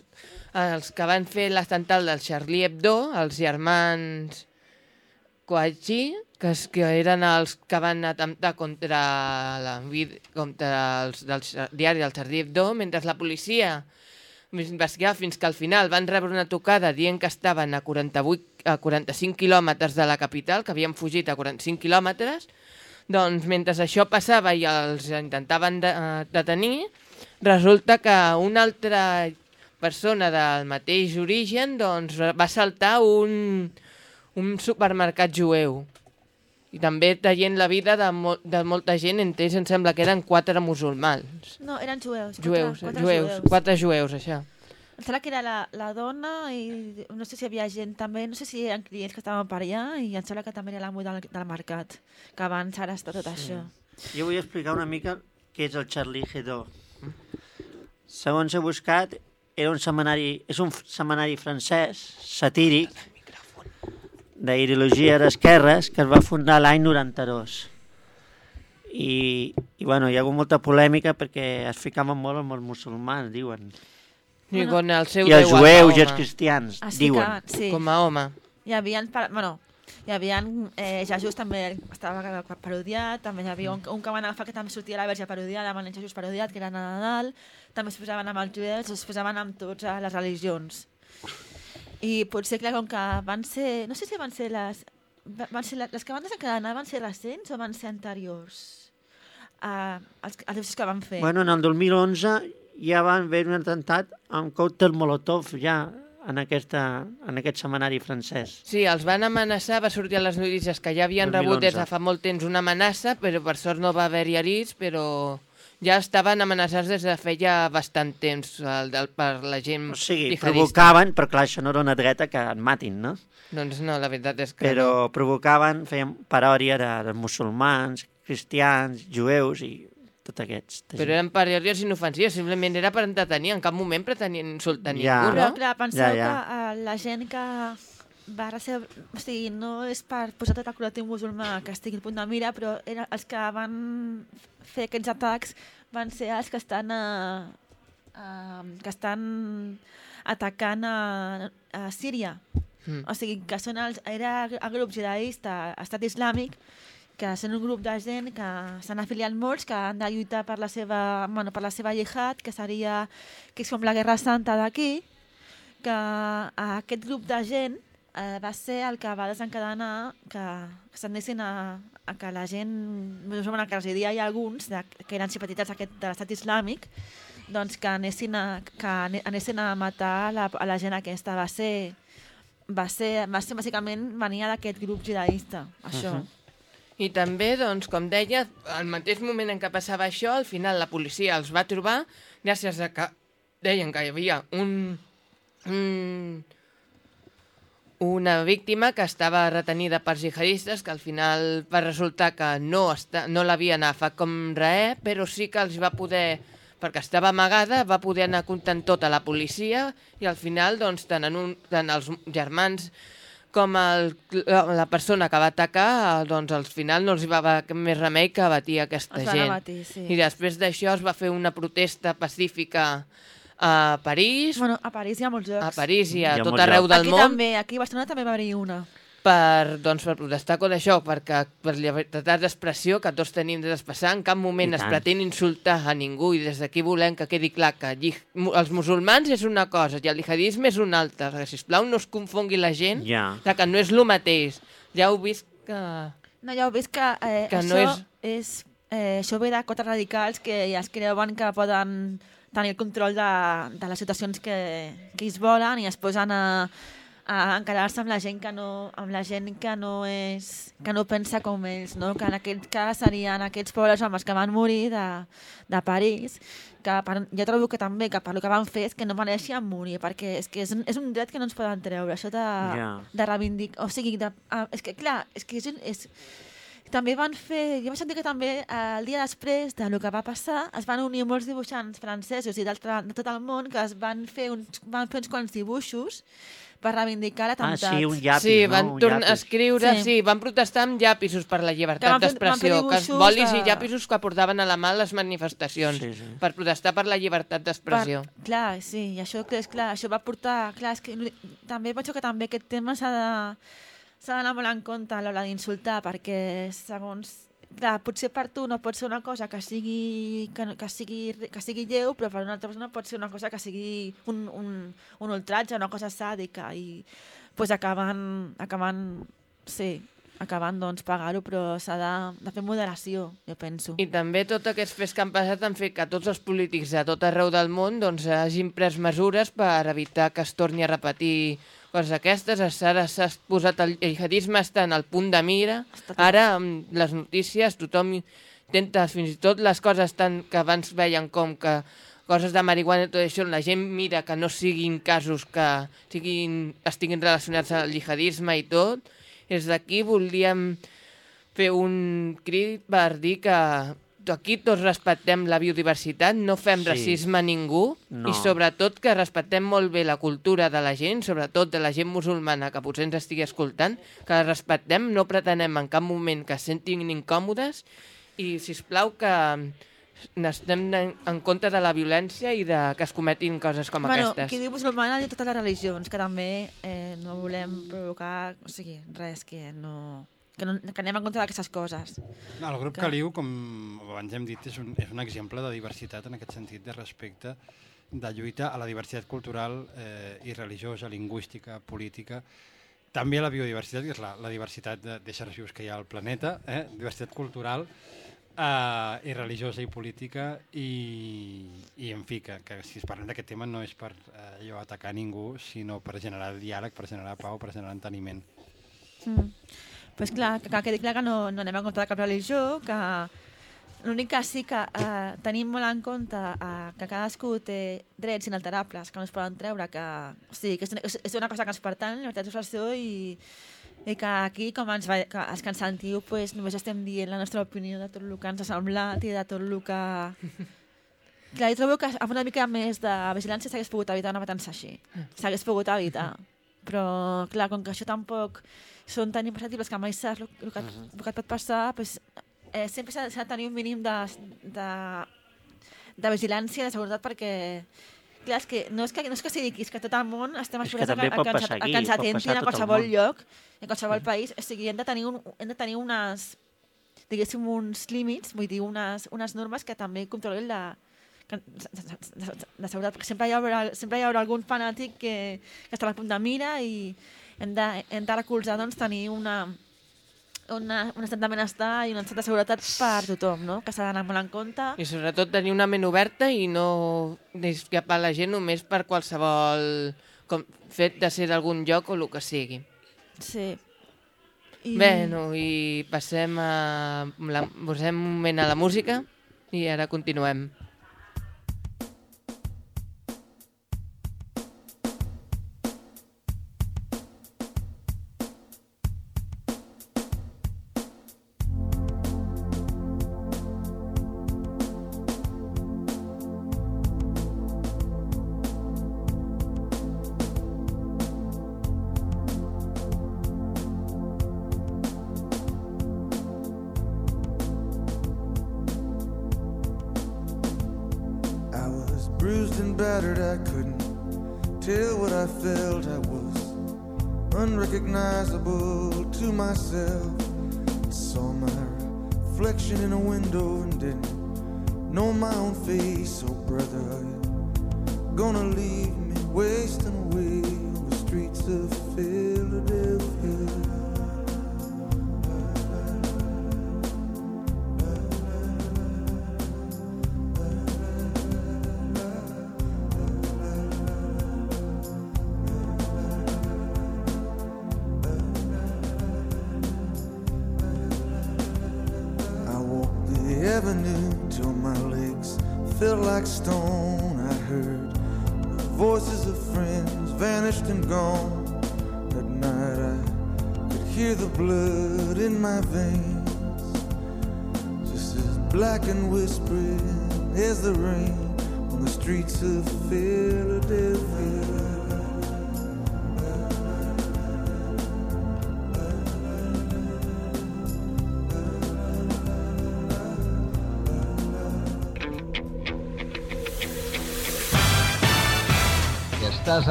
els que van fer l'atemptat del Charlie Hebdo, els germans Coatxí, que, es, que eren els que van atemptar contra, la, contra els del diari del Charlie Hebdo, mentre la policia investigava fins que al final van rebre una tocada dient que estaven a 48 a 45 quilòmetres de la capital, que havien fugit a 45 quilòmetres, doncs mentre això passava i els intentaven de, eh, detenir, resulta que una altra persona del mateix origen doncs, va saltar un, un supermercat jueu. I també traient la vida de, mol, de molta gent, entre ells em sembla que eren quatre musulmans. No, eren jueus. Jueus, quatre, jueus, quatre quatre jueus, això. Em sembla que era la, la dona i no sé si hi havia gent també, no sé si eren clients que estaven per allà i em sembla que també era l'amo del, del mercat, que van segrestar tot això. Jo vull explicar una mica què és el Charlie Hebdo. Segons he buscat, era un setmanari, és un setmanari francès, satíric, d'ideologia d'esquerres, que es va fundar l'any 92. I, I, bueno, hi ha hagut molta polèmica perquè es ficaven molt amb els musulmans, diuen. I Bueno, con el seu I els jueus i els cristians, Es diuen. ficaven, sí. Com a home. Hi havia, bueno, Hi havia, eh, Jesús també estava parodiat, també hi havia un, un que van agafar que també sortia la verge parodiada, amb el Jesús parodiat, que era Nadal, també es posaven amb els jueus, es posaven amb totes les religions. I potser, clar, com que van ser... No sé si van ser les... va- Van ser les, les que van desencadenar van ser recents o van ser anteriors? Uh, els, els que van fer. Bueno, en el 2011 ja van haver un atemptat amb còctel Molotov ja en, aquesta, en aquest setmanari francès. Sí, els van amenaçar, va sortir a les notícies que ja havien 2011. rebut des de fa molt temps una amenaça, però per sort no va haver-hi herits, però ja estaven amenaçats des de feia bastant temps el, del, per la gent O sigui, jihadista. provocaven, però clar, això no era una dreta que et matin, no? Doncs no, la veritat és que Però no. provocaven, feien paròdia de, de musulmans, cristians, jueus i tots aquests. Però eren paròdies inofensives, simplement era per entretenir, en cap moment pretenien insultar Ja. ningú, Però, no? clar, penseu Ja, ja. que uh, la gent que va recebre... O sigui, no és per posar tot el col·lectiu musulmà que estigui al punt de mira, però eren els que van fer aquests atacs van ser els que estan, a, a, que estan atacant a, a Síria. Mm. O sigui, que són els, era el grup jihadista Estat Islàmic, que són un grup de gent que s'han afiliat molts, que han de lluitar per la seva, bueno, per la seva jihad, que seria que és com la Guerra Santa d'aquí, que aquest grup de gent eh, va ser el que va desencadenar que, que s'anessin a, a que la gent musulmana que residia hi ha alguns de, que eren simpatitzats aquest, de l'estat islàmic doncs que anessin a, que ane- anessin a matar la, a la gent aquesta va ser va ser, va ser bàsicament venia d'aquest grup jihadista això Mhm. I també, doncs, com deia, al mateix moment en què passava això, al final la policia els va trobar gràcies a que deien que hi havia un, un, una víctima que estava retenida per jihadistes, que al final va resultar que no, està, no l'havien agafat com reé, però sí que els va poder perquè estava amagada, va poder anar comptant tota la policia i al final doncs, tant, en un, tant els germans com el, la persona que va atacar, doncs al final no els hi va haver més remei que batir aquesta gent. abatir, sí. I després d'això es va fer una protesta pacífica a París, bueno, a París hi ha molts llocs a París i a Hi ha tot molts arreu del aquí món també, aquí a Barcelona també va haver-hi una per, doncs, per protestar contra això, perquè per llibertat d'expressió que tots tenim de passar, en cap moment es pretén insultar a ningú i des d'aquí volem que quedi clar que lli- els musulmans és una cosa i el jihadisme és una altra. Que, sisplau, no es confongui la gent Ja. de que no és el mateix. Ja heu vist que... No, ja heu vist que, eh, Que això, no és... és eh, això ve de cotes radicals que ja es creuen que poden tenir el control de, de les situacions que, que ells volen i es posen a, a encarar-se amb la gent que no, amb la gent que no és que no pensa com ells, no? que en aquest cas serien aquests pobres homes que van morir de, de París que per, jo trobo que també que per lo que van fer és que no mereixien morir perquè és que és un, és un dret que no ens poden treure això de, Ja. de reivindicar o sigui, de, uh, és que clar és que és, és, també van fer, jo vaig sentir que també eh, el dia després de lo que va passar es van unir molts dibuixants francesos i d'altre- de tot el món que es van fer uns, van fer uns quants dibuixos per reivindicar l'atemptat. Ah, sí, un llapis, sí, no? van Un tornar a llapis. escriure, sí. Sí. van protestar amb llapisos per la llibertat d'expressió, que els bolis de- i llapisos que portaven a la mà les manifestacions, Sí, sí. per protestar per la llibertat d'expressió. Per, clar, sí, i això, que és clar, això va portar... Clar, és que també penso que també aquest tema s'ha de s'ha d'anar molt en compte a l'hora d'insultar, perquè segons... Clar, potser per tu no pot ser una cosa que sigui, que, que sigui, que sigui lleu, però per una altra persona pot ser una cosa que sigui un, un, un ultratge, una cosa sàdica, i pues, acaben, acaben, sí, acabant doncs, pagar-ho, però s'ha de, de fer moderació, jo penso. I també tots aquests fets que han passat han fet que tots els polítics de tot arreu del món doncs, hagin pres mesures per evitar que es torni a repetir coses aquestes. Ara s'ha posat el jihadisme està en el punt de mira. Ara, amb les notícies, tothom intenta, fins i tot les coses tan, que abans veien com que coses de marihuana i tot això, la gent mira que no siguin casos que siguin, estiguin relacionats al jihadisme i tot. Des d'aquí volíem fer un crit per dir que aquí tots respectem la biodiversitat, no fem Sí. racisme a ningú No. i sobretot que respectem molt bé la cultura de la gent, sobretot de la gent musulmana que potser ens estigui escoltant, que la respectem, no pretenem en cap moment que es sentin incòmodes i, si plau que n'estem en, en contra de la violència i de que es cometin coses com bueno, aquestes. qui diu musulmana diu totes les religions, que també eh, no volem provocar, o sigui, res, que no... Que, no, que anem en contra d'aquestes coses. No, el grup Que- Caliu, com abans hem dit, és un, és un exemple de diversitat en aquest sentit de respecte de lluita a la diversitat cultural eh, i religiosa, lingüística, política, també a la biodiversitat, que és la, la diversitat de- d'éssers vius que hi ha al planeta, eh? diversitat cultural eh, i religiosa i política i, i en fi, que, que si es parlem d'aquest tema no és per eh, allò atacar ningú, sinó per generar diàleg, per generar pau, per generar enteniment. Mm. Pues clar, que, que quedi clar que no, no anem en contra de cap religió, que l'únic que sí que eh, tenim molt en compte eh, que cadascú té drets inalterables que no es poden treure, que, o sigui, que és, és, és una cosa que ens pertany, llibertat d'expressió i, i que aquí, com ens va, que els que ens sentiu, pues, només estem dient la nostra opinió de tot el que ens ha semblat i de tot el que... Clar, jo trobo que amb una mica més de vigilància s'hagués pogut evitar una matança així. S'hagués pogut evitar. Però, clar, com que això tampoc són tan imperceptibles que mai saps el, el, que, el que et pot passar, pues, eh, sempre s'ha de tenir un mínim de, de, de vigilància, de seguretat, perquè clar, és que no és que, no és que sigui aquí, és que tot el món estem És que exposats a, a, que passar a aquí, que ens atentin a a qualsevol lloc, en qualsevol país. O sigui, hem de tenir, un, hem de tenir unes, diguéssim, uns límits, vull dir, unes, unes normes que també controlin la, que- de, de, de, de seguretat, perquè sempre hi, haurà, sempre hi haurà algun fanàtic que, que estarà a punt de mira i hem de, hem de recolzar doncs, tenir una, una, un estat de benestar i un estat de seguretat per tothom, no? que s'ha d'anar molt en compte. I sobretot tenir una ment oberta i no discrepar la gent només per qualsevol com, fet de ser d'algun lloc o el que sigui. Sí. I... Bé, no, i passem a... La, posem un moment a la música i ara continuem.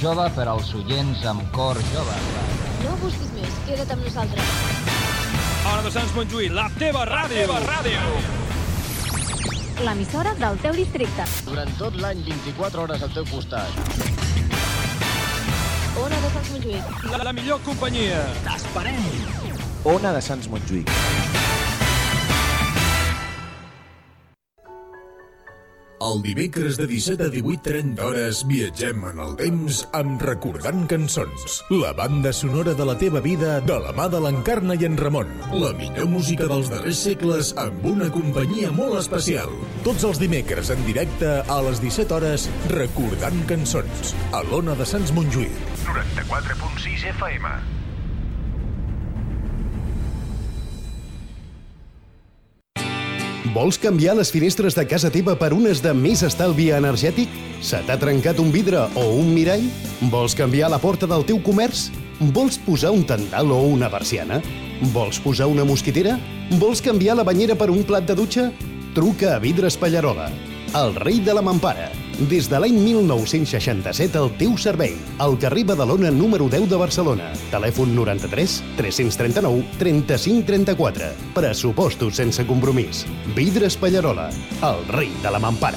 Jove per als oients amb cor jove. No busquis més, queda't amb nosaltres. Ona de Sants Montjuïc, la teva ràdio. La teva ràdio. L'emissora del teu districte. Durant tot l'any, 24 hores al teu costat. Ona de Sants Montjuïc. La, la millor companyia. T'esperem. Ona de Sants Montjuïc. El dimecres de 17 a 18.30 hores viatgem en el temps amb Recordant Cançons, la banda sonora de la teva vida de la mà de l'Encarna i en Ramon. La millor música dels darrers segles amb una companyia molt especial. Tots els dimecres en directe a les 17 hores Recordant Cançons, a l'Ona de Sants Montjuïc. 94.6 FM. Vols canviar les finestres de casa teva per unes de més estalvi energètic? Se t'ha trencat un vidre o un mirall? Vols canviar la porta del teu comerç? Vols posar un tendal o una persiana? Vols posar una mosquitera? Vols canviar la banyera per un plat de dutxa? Truca a Vidres Pallarola, el rei de la mampara. Des de l'any 1967 al teu servei. Al carrer Badalona número 10 de Barcelona. Telèfon 93 339 35 34. Pressupostos sense compromís. Vidres Pallarola, el rei de la mampara.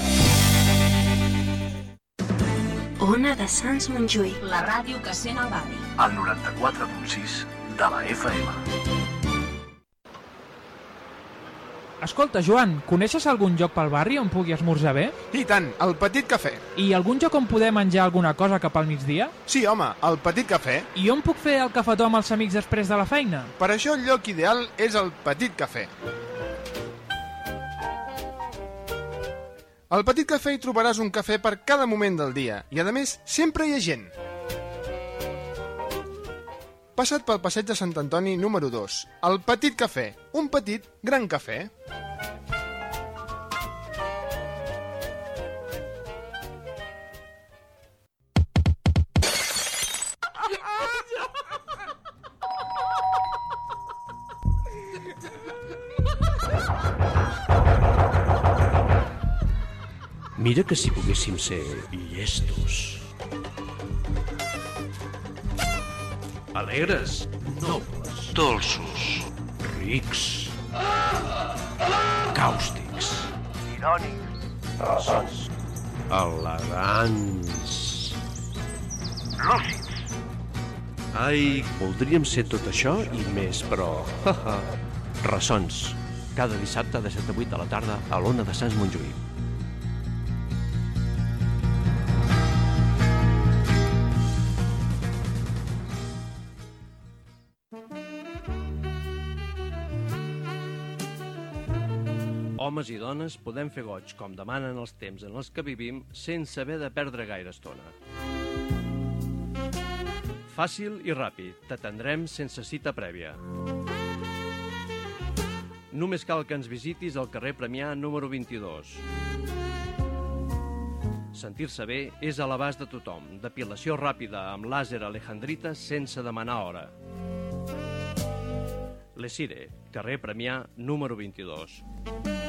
Ona de Sants Montjuïc. La ràdio que sent el barri. Al 94.6 de la FM. Escolta, Joan, coneixes algun lloc pel barri on pugui esmorzar bé? I tant, el Petit Cafè. I algun lloc on poder menjar alguna cosa cap al migdia? Sí, home, el Petit Cafè. I on puc fer el cafetó amb els amics després de la feina? Per això el lloc ideal és el Petit Cafè. Al Petit Cafè hi trobaràs un cafè per cada moment del dia i, a més, sempre hi ha gent. Passa't pel passeig de Sant Antoni número 2, el Petit Cafè, un petit gran cafè. Mira que si poguéssim ser llestos. Alegres, nobles, dolços, rics, càustics, irònics, ressons, elegants, lúcids. Ai, voldríem ser tot això i més, però... Ressons, cada dissabte de 7 a 8 de la tarda a l'Ona de Sants Montjuïc. Homes i dones podem fer goig com demanen els temps en els que vivim sense haver de perdre gaire estona. Fàcil i ràpid, t'atendrem sense cita prèvia. Només cal que ens visitis al carrer Premià número 22. Sentir-se bé és a l'abast de tothom. Depilació ràpida amb làser alejandrita sense demanar hora. Lesire, carrer Premià número 22.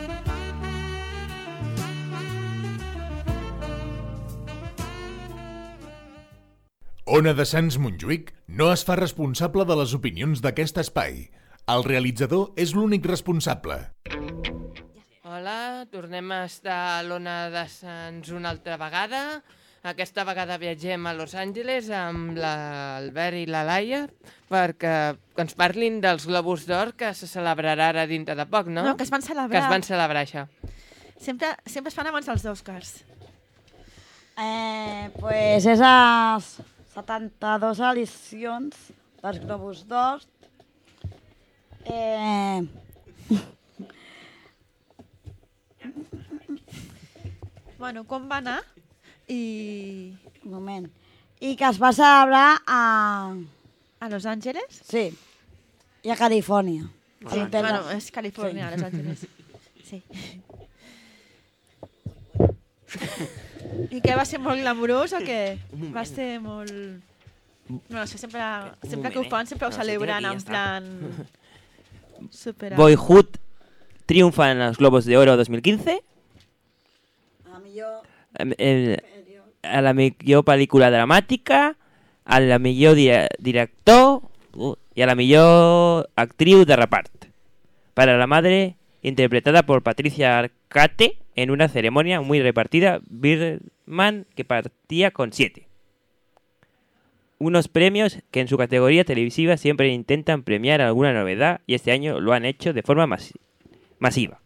Ona de Sants Montjuïc no es fa responsable de les opinions d'aquest espai. El realitzador és l'únic responsable. Hola, tornem a estar a l'Ona de Sants una altra vegada. Aquesta vegada viatgem a Los Angeles amb l'Albert i la Laia perquè que ens parlin dels Globus d'Or que se celebrarà ara dintre de poc, no? No, que es van celebrar. Que es van celebrar, això. Sempre, sempre es fan abans dels Oscars. Eh, pues esas 72 edicions dels Globus d'Or eh, Bueno, com va anar? I... Un moment. I que es va celebrar a... A Los Angeles? Sí. I a Califòrnia. Sí, bueno, és Califòrnia, sí. Los Angeles. Sí. I què, va ser molt glamurós o què? Va ser molt... No, això sempre, sempre que ho fan, sempre ho celebran en plan... Super... Boyhood triunfa en los Globos de Oro 2015. A millor... Em- el- a la millor pel·lícula dramàtica, a la millor di director uh, y a la millor actriz de repart. Para la madre, interpretada por Patricia Arcate en una ceremonia muy repartida, Birdman que partía con siete. Unos premios que en su categoría televisiva siempre intentan premiar alguna novedad y este año lo han hecho de forma masi- masiva.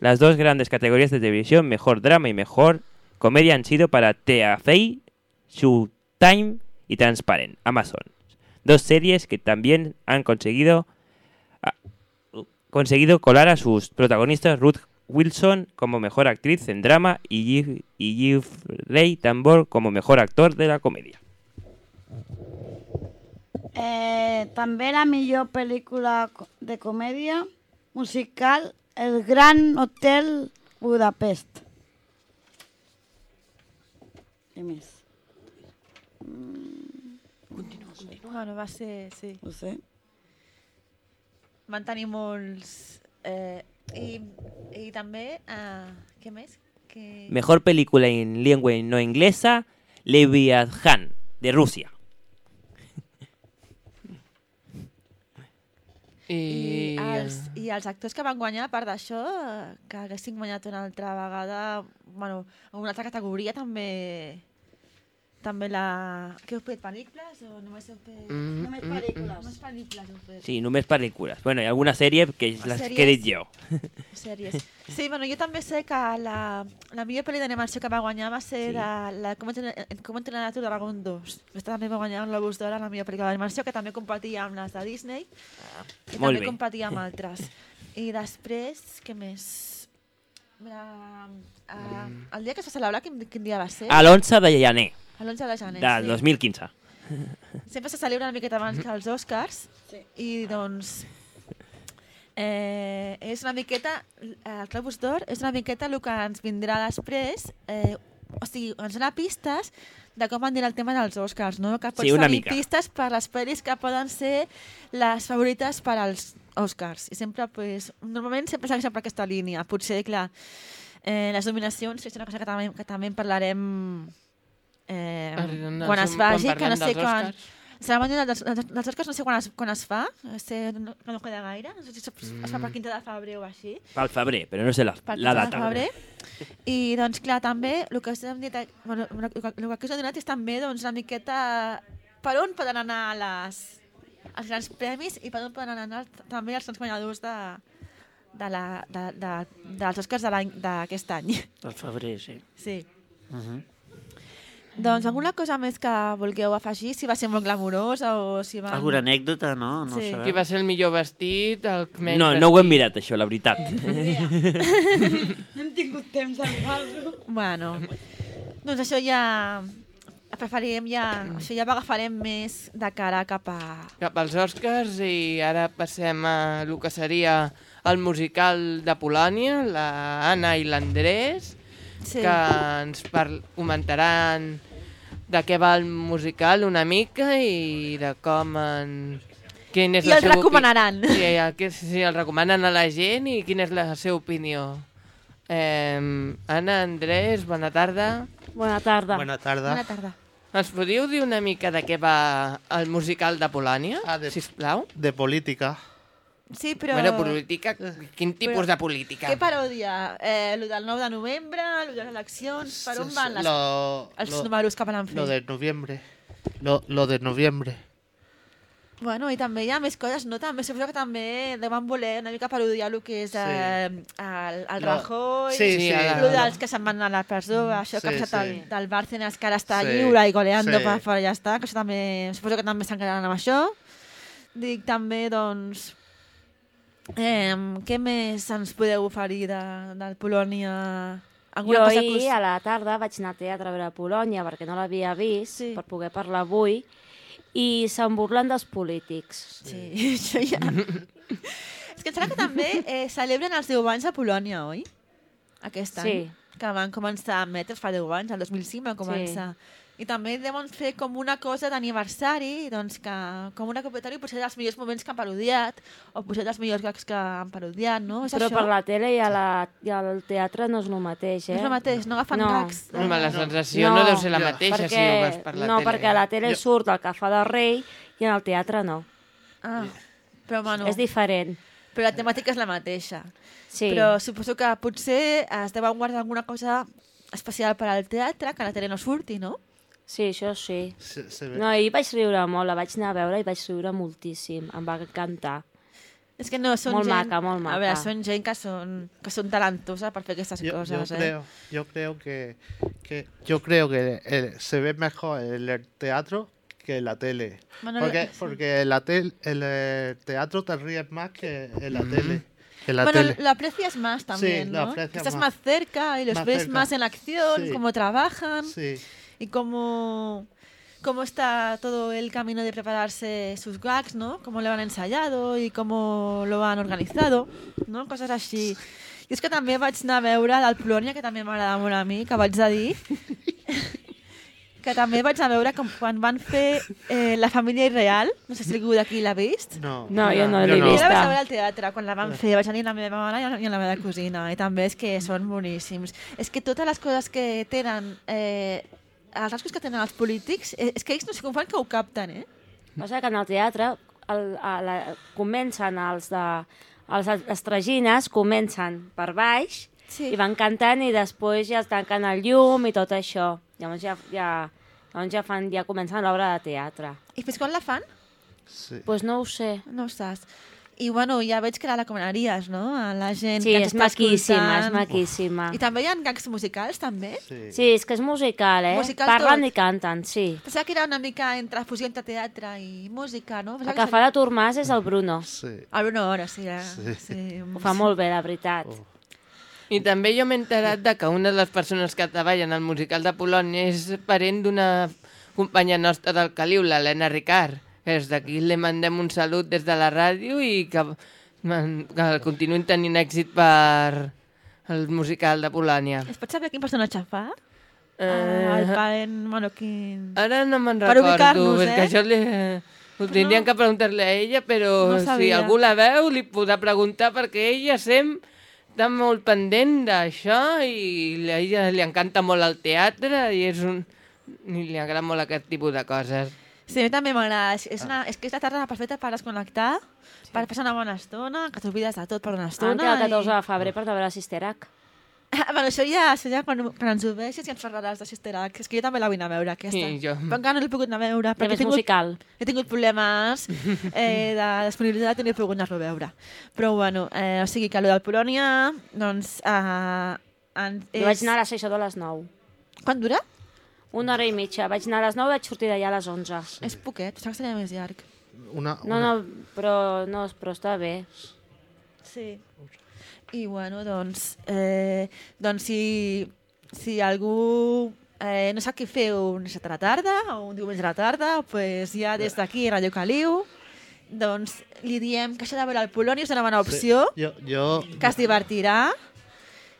Las dos grandes categorías de televisión, mejor drama y mejor comedia, han sido para Tea Fey, Showtime y Transparent, Amazon. Dos series que también han conseguido, a- conseguido colar a sus protagonistas Ruth Wilson como mejor actriz en drama y, Jeff- y Jeffrey Tambor como mejor actor de la comedia. Eh, també la millor pel·lícula co- de comèdia musical El Gran Hotel Budapest. Què més? Bueno, va ser... Sí. No sé. van tenir molts... Eh, i, I també... Què més? Que... Mejor película en lengua no inglesa, Leviathan, de Rusia. I, I... els, I els actors que van guanyar, a part d'això, que haguessin guanyat una altra vegada, bueno, en una altra categoria també també la... Què heu fet, pel·lícules o només heu fet... Mm, només mm, pel·lícules. mm. Només pel·lícules heu fet. Sí, només pel·lícules. Bueno, y alguna serie que es las que he dit jo. Sèries. Sí, bueno, jo també sé que la, la millor pel·li d'animació que va guanyar va ser Sí. de la Com entrenar Com entrenar tu Dragon 2. Aquesta també va guanyar un Globus d'Or a la millor pel·lícula d'animació, que també competia amb les de Disney. I molt també bé. competia amb altres. I després, què més? La, uh, el dia que es va celebrar, quin, quin dia va ser? A l'11 de gener, A l'11 de gener, del sí. 2015. Sempre se celebra una miqueta abans que els Oscars sí. i doncs eh, és una miqueta el Globus d'Or és una miqueta el que ens vindrà després eh, o sigui, ens dona pistes de com anirà el tema dels Oscars, no? Que pots Sí, una mica. pistes per les pel·lis que poden ser les favorites per als Oscars. I sempre, pues, normalment sempre segueix per aquesta línia. Potser, clar, eh, les nominacions és una cosa que també, que també en parlarem eh, En- quan es vagi, quan que no sé quan... Oscars. La cerimònia dels, dels, dels Oscars no sé quan es, quan es fa, sé, no, no queda gaire, no sé si es, es fa per Mm. 15 de febrer o així. Pel febrer, però no sé la, Per la 15 data. de febrer. I doncs, clar, també, el que us hem dit, bueno, el que el que us hem donat és també doncs, una miqueta per on poden anar les, els grans premis i per on poden anar també els grans guanyadors de, de la, de, de, dels Oscars de l'any- d'aquest any. Del febrer, sí. Sí. Uh -huh. Doncs alguna cosa més que vulgueu afegir, si va ser molt glamurosa o si va... Alguna anècdota, no? no Sí. sabeu? Qui va ser el millor vestit, el menys No, vestit. no ho hem mirat, això, la veritat. No hem tingut temps de mirar-lo. Bueno, doncs això ja... Preferirem ja... Això ja agafarem més de cara cap a... cap als Oscars i ara passem a el que seria el musical de Polònia, la Anna i l'Andrés, Sí. que ens comentaran de què va el musical una mica i de com en... Quin és I la el seva opi- recomanaran. Sí, el que, sí, el recomanen a la gent i quina és la seva opinió. Eh, Anna, Andrés, bona tarda. Bona tarda. Bona tarda. Bona tarda. Ens podríeu dir una mica de què va el musical de Polònia, ah, de... sisplau? De política. Sí, però... Bueno, política, quin tipus de política? Què paròdia? Eh, lo del 9 de novembre, lo de les eleccions, per on van les, Lo- els lo- números que van fer? Lo de noviembre. Lo, lo de noviembre. Bueno, i també hi ha més coses, no? També suposo que també deuen voler una mica parodiar el que és eh, el, el Lo- Rajoy, Sí, sí. el dels que se'n van a la presó, això que Sí, ha passat sí. del, del Bárcenas que ara està Sí, lliure i goleando sí. per fora i ja està, que això també, suposo que també s'encarregaran amb això. Dic també, doncs, eh, què més ens podeu oferir de, del Polònia? Jo cosa ahir us- a la tarda vaig anar a teatre a veure Polònia perquè no l'havia vist sí. per poder parlar avui i se'n burlen dels polítics. Sí, això ja... És que em sembla que també eh, celebren els 10 anys a Polònia, oi? Aquest any. Sí. Que van començar a emetre fa 10 anys, el 2005 van començar. I també deuen fer com una cosa d'aniversari, doncs que, com una copietari potser dels millors moments que han parodiat, o potser dels millors gags que han parodiat, no? És Però això? per la tele i, a la, i al teatre no és el mateix, eh? No és el mateix, no agafen gags. Home, la sensació no deu ser la mateixa si perquè, ho veus per la no, tele. perquè a la tele Jo- surt el que fa de rei i en el teatre no. Ah, però bueno... És diferent. Però la temàtica és la mateixa. Sí. Però suposo que potser es deuen guardar alguna cosa especial per al teatre, que a la tele no surti, no? Sí, això sí. Se, se ve. No, ahir vaig riure molt, la vaig anar a veure i vaig riure moltíssim. Em va encantar. És que no, són molt gent... maca, molt maca. A veure, són gent que són, que són talentosa per fer aquestes Yo, coses, yo eh? creo, yo creo que, que yo creo que el- se ve mejor el teatro que la tele. Bueno, porque, sí. porque la tel, el teatro te ríes más que en la tele. En la bueno, tele. lo aprecias más también, Sí, ¿no? lo aprecias Estás más. más cerca y los Más ves cerca. más en acción, Sí. cómo trabajan Sí. Y cómo, cómo está todo el camino de prepararse sus gags, ¿no? Cómo lo han ensayado y cómo lo han organizado, ¿no? Coses així. I és que també vaig anar a veure del Polònia, que també m'agrada molt a mi, que vaig de dir, que també vaig a veure com quan van fer eh, La família irreal, no sé si algú d'aquí l'ha vist. No, No, jo no l'he no. Jo la vaig veure al teatre quan la van fer, vaig venir la meva mare i i la meva cosina, i també és que són boníssims. És que totes les coses que tenen, eh, els rasgos que tenen els polítics, eh, és que ells no sé com fan que ho capten, eh? Passa que en el teatre el, a la, comencen els de... Els estragines comencen per baix Sí. i van cantant i després ja es tanquen el llum i tot això. Llavors ja, ja, llavors ja, fan, ja comencen l'obra de teatre. I fins quan la fan? Sí. Pues no ho sé. No ho saps. I bueno, ja veig que la recomanaries, no? A la gent Sí, que és maquíssima, és escoltant. maquíssima. I també hi ha gags musicals, també? Sí. Sí, és que és musical, eh? Musical Parlen tot. i canten, sí. Pensava que era una mica entre fusió entre teatre i música, no? El Pensava que fa la Tormàs és el Bruno. Sí. El Bruno Hora, sí. Ja. Sí. sí. Ho fa molt bé, la veritat. Oh. I també jo m'he enterat de que una de les persones que treballen al musical de Polònia és parent d'una companya nostra del Caliu, l'Helena Ricard. Des d'aquí li mandem un salut des de la ràdio i que, que continuïn tenint èxit per el musical de Polònia. Es pot saber quin personatge fa? Eh, Ah, el parent, bueno, quin... Ara no me'n recordo, ubicar-nos, perquè eh? això li, ho tindríem que preguntar-li a ella, però No si algú la veu li podrà preguntar perquè ella sempre està molt pendent d'això i a ella li encanta molt el teatre i és un... i li agrada molt aquest tipus de coses. Sí, a mi també m'agrada. És, és, una, és que és la tarda perfecta per desconnectar, sí. per passar una bona estona, que t'oblides de tot per una Em estona. queda el 14 de febrer per veure Sisterac. bueno, això ja, això ja quan, quan ens ho vegis ja ens parlaràs de Sister Act. És que jo també la vull anar a veure, aquesta. Sí, jo. Però encara no l'he pogut anar a veure. També he és tingut, musical. he tingut problemes eh, de disponibilitat i no he pogut anar-lo a veure. Però bueno, eh, o sigui que allò del Polònia, doncs... Eh, en, Jo vaig anar a la sessió de les 9. Quan dura? Una hora i mitja. Vaig anar a les 9 i vaig sortir d'allà a les 11. És poquet, pensava que seria més llarg. Una, No, no, però, no, però està bé. Sí. I bueno, doncs, eh, doncs si, si algú eh, no sap què fer un dissabte a la tarda o un diumenge a la tarda, pues ja des d'aquí, a Radio Caliu, doncs li diem que això de veure el Polònia és una bona opció, Jo, jo... que es divertirà,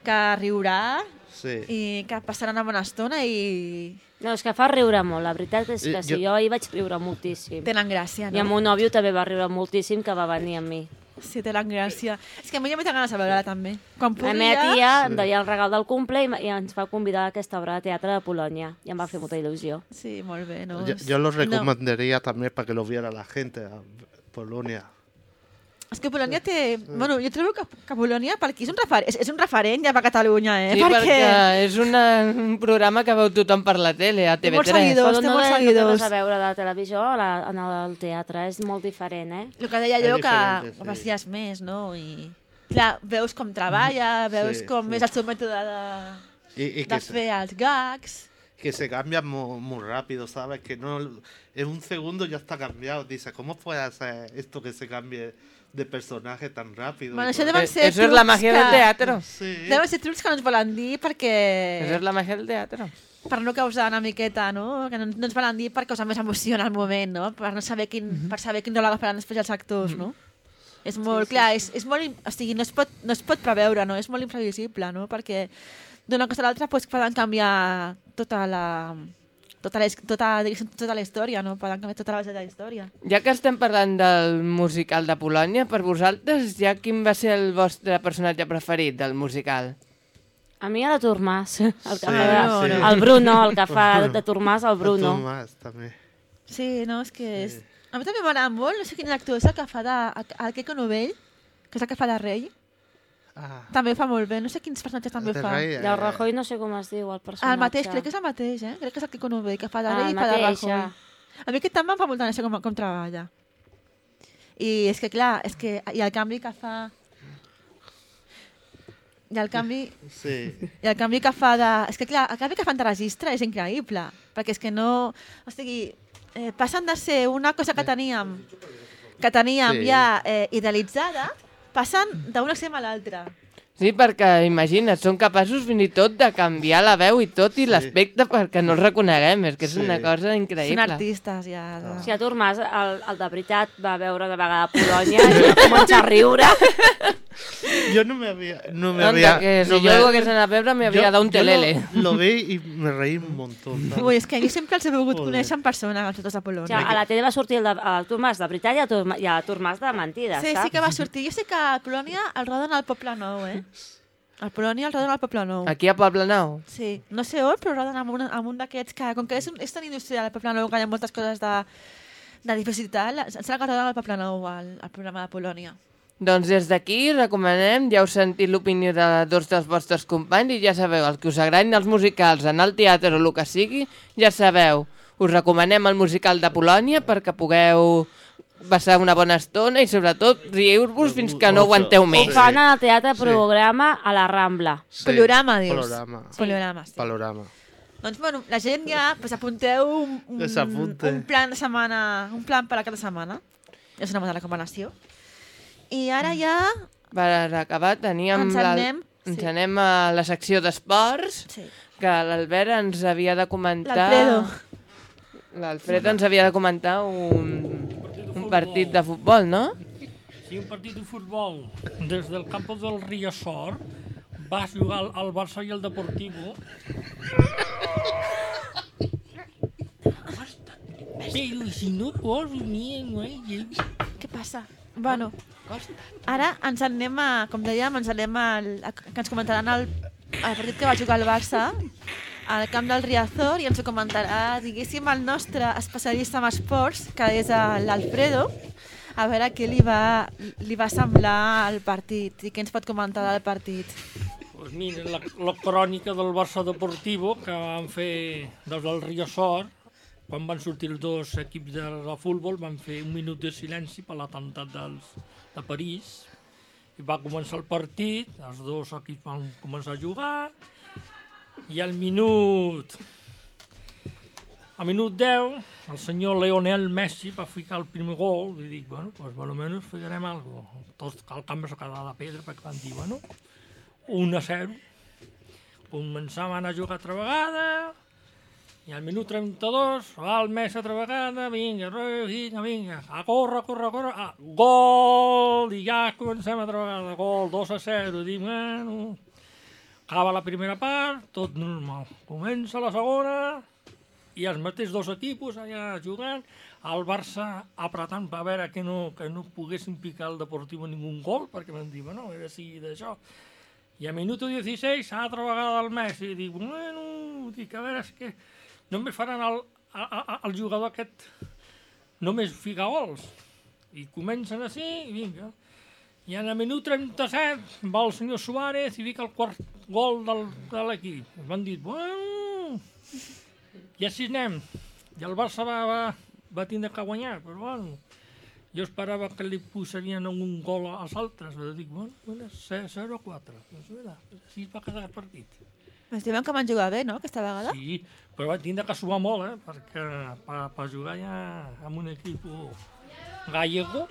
que riurà Sí. i que passarà una bona estona i No, és que fa riure molt. La veritat és que sí, jo- jo ahir vaig riure moltíssim. tenen gràcia, I el no? meu nòvio també va riure moltíssim que va venir amb mi. Sí, tenen gràcia. És que a mi ja m'he ganes de veure-la també. Quan La pugui meva tia em deia el regal del cumple i, i ens va convidar a aquesta obra de teatre de Polònia. I em va fer molta il·lusió. Sí, molt bé. No? Yo, yo lo recomendaría también para que lo viera la gente a Polonia. És que Polònia té... Bueno, jo trobo que, que Polònia per aquí és un, refer... és, és un referent ja per Catalunya, eh? Sí, perquè és una, un programa que veu tothom per la tele, a Té molts TV3. seguidors, té no, molts no té seguidors. res a veure de la televisió a la, en el teatre, és molt diferent, eh? El que deia diferent, que sí. ho facies més, no? I clar, veus com treballa, veus Sí, com sí. és el seu mètode de, Y, y de que, se, fer els gags. que se cambia muy, muy rápido, ¿sabes? Que no en un segundo ya está cambiado. Dice, ¿cómo puede hacer esto que se cambie de personaje tan rápido? Bueno, això deuen ser Eso es la magia que... del teatro. Sí. Deuen ser trucs que no ens volen dir perquè... Esa és la màgia del teatre. per no causar una miqueta, no? Que no, no ens volen dir per causar més emoció en el moment, no? Per no saber quin, Mhm. per saber quin rol agafaran després els actors, no? És molt, clar, és, és molt, o sigui, no es, pot, no es pot preveure, no? És molt imprevisible, no? Perquè d'una cosa a l'altra pues, poden canviar tota la, tota la, tota, diguéssim, tota la història, no? Poden canviar tota la base de la història. Ja que estem parlant del musical de Polònia, per vosaltres, ja quin va ser el vostre personatge preferit del musical? A mi a la Tormàs, el, que Sí, fa, sí. el Bruno, el que fa de Tormàs, el Bruno. Tomás también. Sí, no, és que és... A mi també m'agrada molt, no sé quin actor és el que fa de... el Queco Novell, que és el que fa de rei. Ah. També fa molt bé, no sé quins personatges també fa. rei, I el Rajoy no sé com es diu, el personatge. El mateix, crec que és el mateix, eh? Crec que és el Quico Novell, que fa de Ah, rei i fa de Rajoy. ja. A mi aquest també em fa molta gràcia com, com treballa. I és que, clar, és que... I el canvi que fa... I el canvi... Sí. I el canvi que fa de... És que, clar, el canvi que fan de registre és increïble, perquè és que no... O sigui, eh, passen de ser una cosa que teníem que teníem Sí. ja eh, idealitzada, passen d'un extrem a l'altre. Sí, perquè imagina't, són capaços fins i tot de canviar la veu i tot i l'aspecte perquè no els reconeguem, és que és Sí. una cosa Són increïble. artistes, ja. De... Si a Tormàs, el, el de veritat, va veure de vegada Polònia i va començar a riure. Yo no me había. No me Anda, había que si no yo me- lo hagués anat a veure, me habría Yo- dado un yo lo- telele. Lo, vi y me reí un montón. ¿sabes? Ui, és que jo sempre els he volgut Joder. conèixer en persona, els O Polònia. sigui, a la tele va sortir el, de, el Tomàs de veritat i el, i el Tomàs de mentida, Sí, saps? sí que va sortir. Jo sé que a Polònia el roden al Poble Nou, eh? Al Polònia el roden al Poble Nou. Aquí a Poble Nou? Sí, no sé on, però roden amb un, amb un d'aquests que, com que és, un, és tan industrial el Poble Nou, que hi ha moltes coses de, de diversitat, em sembla que roden al Poble Nou, al, al programa de Polònia. Doncs des d'aquí recomanem, ja heu sentit l'opinió de dos dels vostres companys i ja sabeu, els que us agradin els musicals, anar al teatre o el que sigui, ja sabeu, us recomanem el musical de Polònia perquè pugueu passar una bona estona i sobretot rieu-vos fins que no aguanteu Ho més. fan al teatre programa a la Rambla. Sí, Polorama, dius? Polorama. Polorama, sí. Panorama. Doncs, bueno, la gent ja, pues, apunteu un, un, un plan de setmana, un plan per a cada setmana. És una bona recomanació. I ara ja... Per acabar, teníem... Ens la- anem, ens sí. anem a la secció d'esports, Sí. que l'Albert ens havia de comentar... L'Alfredo. L'Alfred ens havia de comentar un, un partit de futbol, no? Sí, un partit de futbol des del campo del Riazor va jugar al- al Barça i el Deportivo. Però si no poso ni... No, eh? Què passa? Bueno, ara ens anem a, com dèiem, ens anem al, a, que ens comentaran el, el partit que va jugar el Barça al camp del Riazor i ens ho comentarà, diguéssim, el nostre especialista en esports, que és l'Alfredo, a veure què li va, li va semblar el partit i què ens pot comentar del partit. Pues mira, la, la crònica del Barça Deportivo que van fer des del Riazor, quan van sortir els dos equips de, de futbol, van fer un minut de silenci per l'atemptat dels, de París. I va començar el partit, els dos equips van començar a jugar, i al minut... Al minut 10, el senyor Leonel Messi va ficar el primer gol i dic, bueno, pues almenys ficarem alguna cosa. Tots al camp es va quedar de pedra perquè van dir, bueno, 1 a 0. Començaven a jugar altra vegada, i al minut 32 va el Messi altra vegada, vinga, vinga, vinga, a córrer, a córrer, a córrer, ah, gol! I ja comencem altra vegada, gol, 2 a 0. Dic, bueno, acaba la primera part, tot normal. Comença la segona, i els mateixos dos equipos allà jugant, el Barça apretant per veure que no, que no poguessin picar el Deportivo ningú gol, perquè van dir, bueno, era sigui d'això. I a minut 16, altra vegada el Messi, dic, bueno, dic, a veure, és que només faran el, a, el jugador aquest només ficar gols. I comencen així, i vinga. I en el minut 37 va el senyor Suárez i fica el quart gol del, de l'equip. I van dir, bueno, i així anem. I el Barça va, va, va tindre que guanyar, però bueno, jo esperava que li posarien un gol als altres, però dic, bueno, bueno 0-4. Doncs així va quedar el partit. Ens diuen que van jugar bé, no?, aquesta vegada? Sí, però va tindre que suar molt, eh? Perquè per, per jugar ja amb un equip gallego,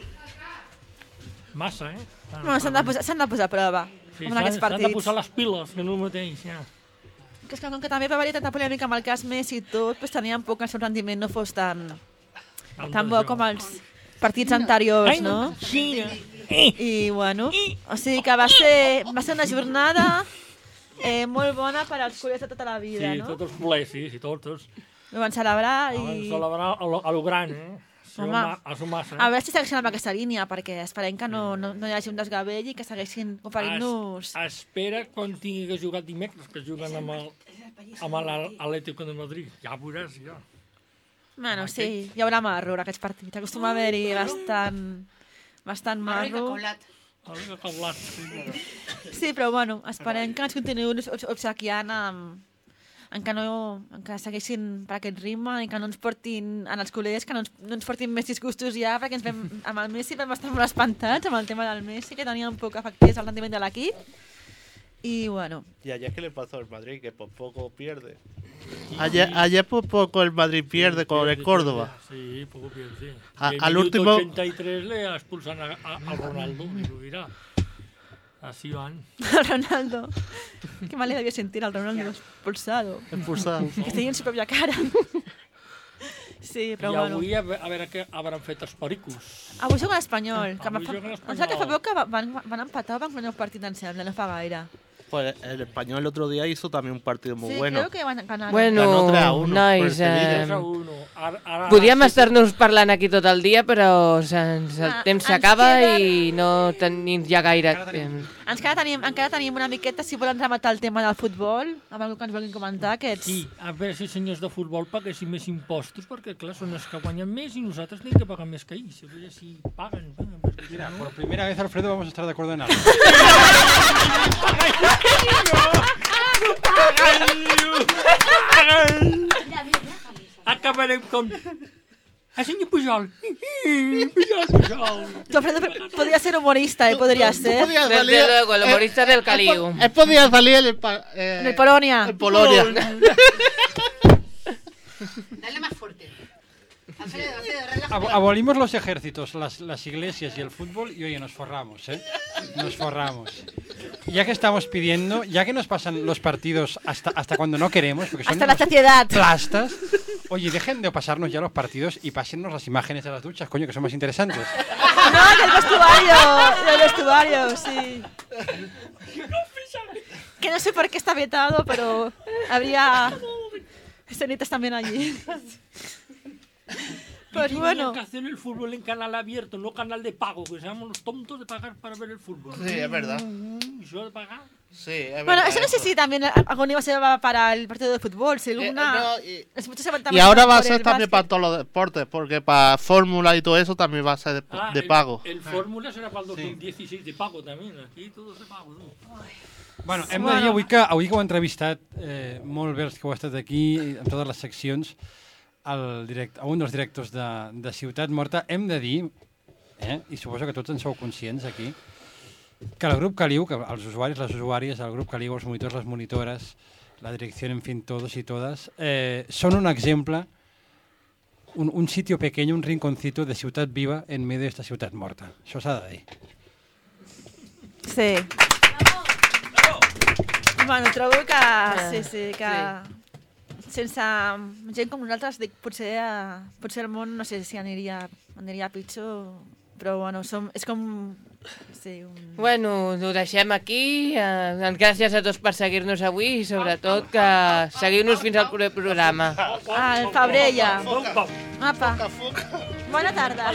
massa, eh? No, s'han de, posar- de posar a prova Sí, amb s'han aquests s'han de partits. posar les piles, que no mateix, ja. Que és que com que també va haver-hi tanta polèmica amb el cas Messi i tot, doncs teníem por que el seu rendiment no fos tan, tan bo com els partits anteriors, no? Sí, I, bueno, o sigui que va ser, va ser una jornada eh, molt bona per als culers de tota la vida, sí, no? tots els culers, sí, sí, tots, tots. Ho van celebrar Van i... celebrar a lo, a lo gran, eh? Sí, Home, a su massa. a veure si segueixen amb aquesta línia, perquè esperem que no, no, no hi hagi un desgavell i que segueixin oferint-nos... Es, espera quan tingui que jugar dimecres, que juguen amb el, amb l'Atlético de Madrid. Ja veuràs, ja. Bueno, sí, hi haurà marro en aquests partits. Acostuma a haver-hi bastant, bastant marro. Arroga cablat. Sí. Sí, però bueno, esperem que ens continuïn obs- obsequiant amb, en que, no, en que segueixin per aquest ritme i que no ens portin, en els col·legs, que no ens, no ens portin més disgustos ja, perquè ens vam, amb el Messi vam estar molt espantats amb el tema del Messi, que tenia un poc afectés al rendiment de l'equip. I bueno, Y ayer qué le pasó al Madrid, que por poco pierde. Ayer, ayer por poco el Madrid pierde con el Córdoba. Sí, poco pierde, sí. A- Y el al minuto último- 83 le expulsan a, a, a Ronaldo, y lo dirá. Así van. Ronaldo. Qué mal le debía sentir al Ronaldo expulsado. Expulsado. Que tenía en su propia cara. Sí, però I bueno. avui a, ve- a veure què hauran fet els pericos. Avui juga l'Espanyol. que Avui juga l'Espanyol. Em sembla que fa poc que va- van, van empatar o van guanyar un partit en sembla, no fa gaire. Pues el español el otro día hizo también un partido muy sí, bueno. creo que van a ganar. Bueno, Ganó 3 a 1 por el nois, eh, 3 a 1. Ara, ara, podríem estar-nos parlant aquí tot el dia, però se'ns, el Ah, temps ens s'acaba queda- i no tenim ja gaire temps. Encara tenim, encara tenim una miqueta, si volen rematar el tema del futbol, amb algú que ens vulguin comentar, aquests... Sí, a veure si els senyors de futbol paguessin més impostos, perquè clar, són els que guanyen més i nosaltres tenim que pagar més que ells. A veure si paguen. si Mira, no- por primera vez, Alfredo, vamos a estar de acuerdo en algo. Acabarem com... Ah, senyor Pujol. Pujol, Pujol. Tu, Alfredo, podria ser humorista, eh? Podria ser. podías Desde salir- luego, el humorista del Caliu. Él, él podía salir en el, pa- eh, En el Polonia. en Polonia. Dale más fuerte. Alfredo, Alfredo, relájate. Ab- abolimos los ejércitos, las, las iglesias y el fútbol y oye, nos forramos, ¿eh? Nos forramos. Ya que estamos pidiendo, ya que nos pasan los partidos hasta, hasta cuando no queremos, porque son Hasta la saciedad. plastas, oye, dejen de pasarnos ya los partidos y pásennos las imágenes de las duchas, coño, que son más interesantes. No, del vestuario, del vestuario, sí. Que no sé por qué está vetado, pero habría escenitas también allí. Pues bueno. que hacer el fútbol en canal abierto, no canal de pago, que seamos los tontos de pagar para ver el fútbol. Sí, es verdad. ¿Y yo de pagar? Sí, es Bueno, verdad, eso no sé si también algún iba a ser para el partido de fútbol, si alguna... Eh, no, se Y también ahora va a ser el también básquet. para todos los deportes, porque para Fórmula y todo eso también va a ser de, Ah, de el- pago. El, Fórmula será para el 2016 de pago también, aquí todo es de pago. ¿no? Bueno, hem de dir avui que, avui que heu entrevistat eh, molt bé els que heu estat aquí, en totes les seccions, el direct, a un dels directors de, de Ciutat Morta, hem de dir, eh, i suposo que tots en sou conscients aquí, que el grup Caliu, que els usuaris, les usuàries, el grup Caliu, els monitors, les monitores, la direcció, en fin, todos y todas, eh, són un exemple, un, un sitio pequeño, un rinconcito de ciutat viva en medio de esta ciutat morta. Això s'ha de dir. Sí. Bueno, trobo que... Sí, sí, que... Sense gent com nosaltres, dic, potser, eh, potser el món, no sé si aniria, aniria pitjor, però bueno, som, és com... Sí, un... Bueno, ho deixem aquí. Eh, gràcies a tots per seguir-nos avui i sobretot que seguiu-nos fins al proper programa. Ah, el febrer ja. Apa. Bona tarda.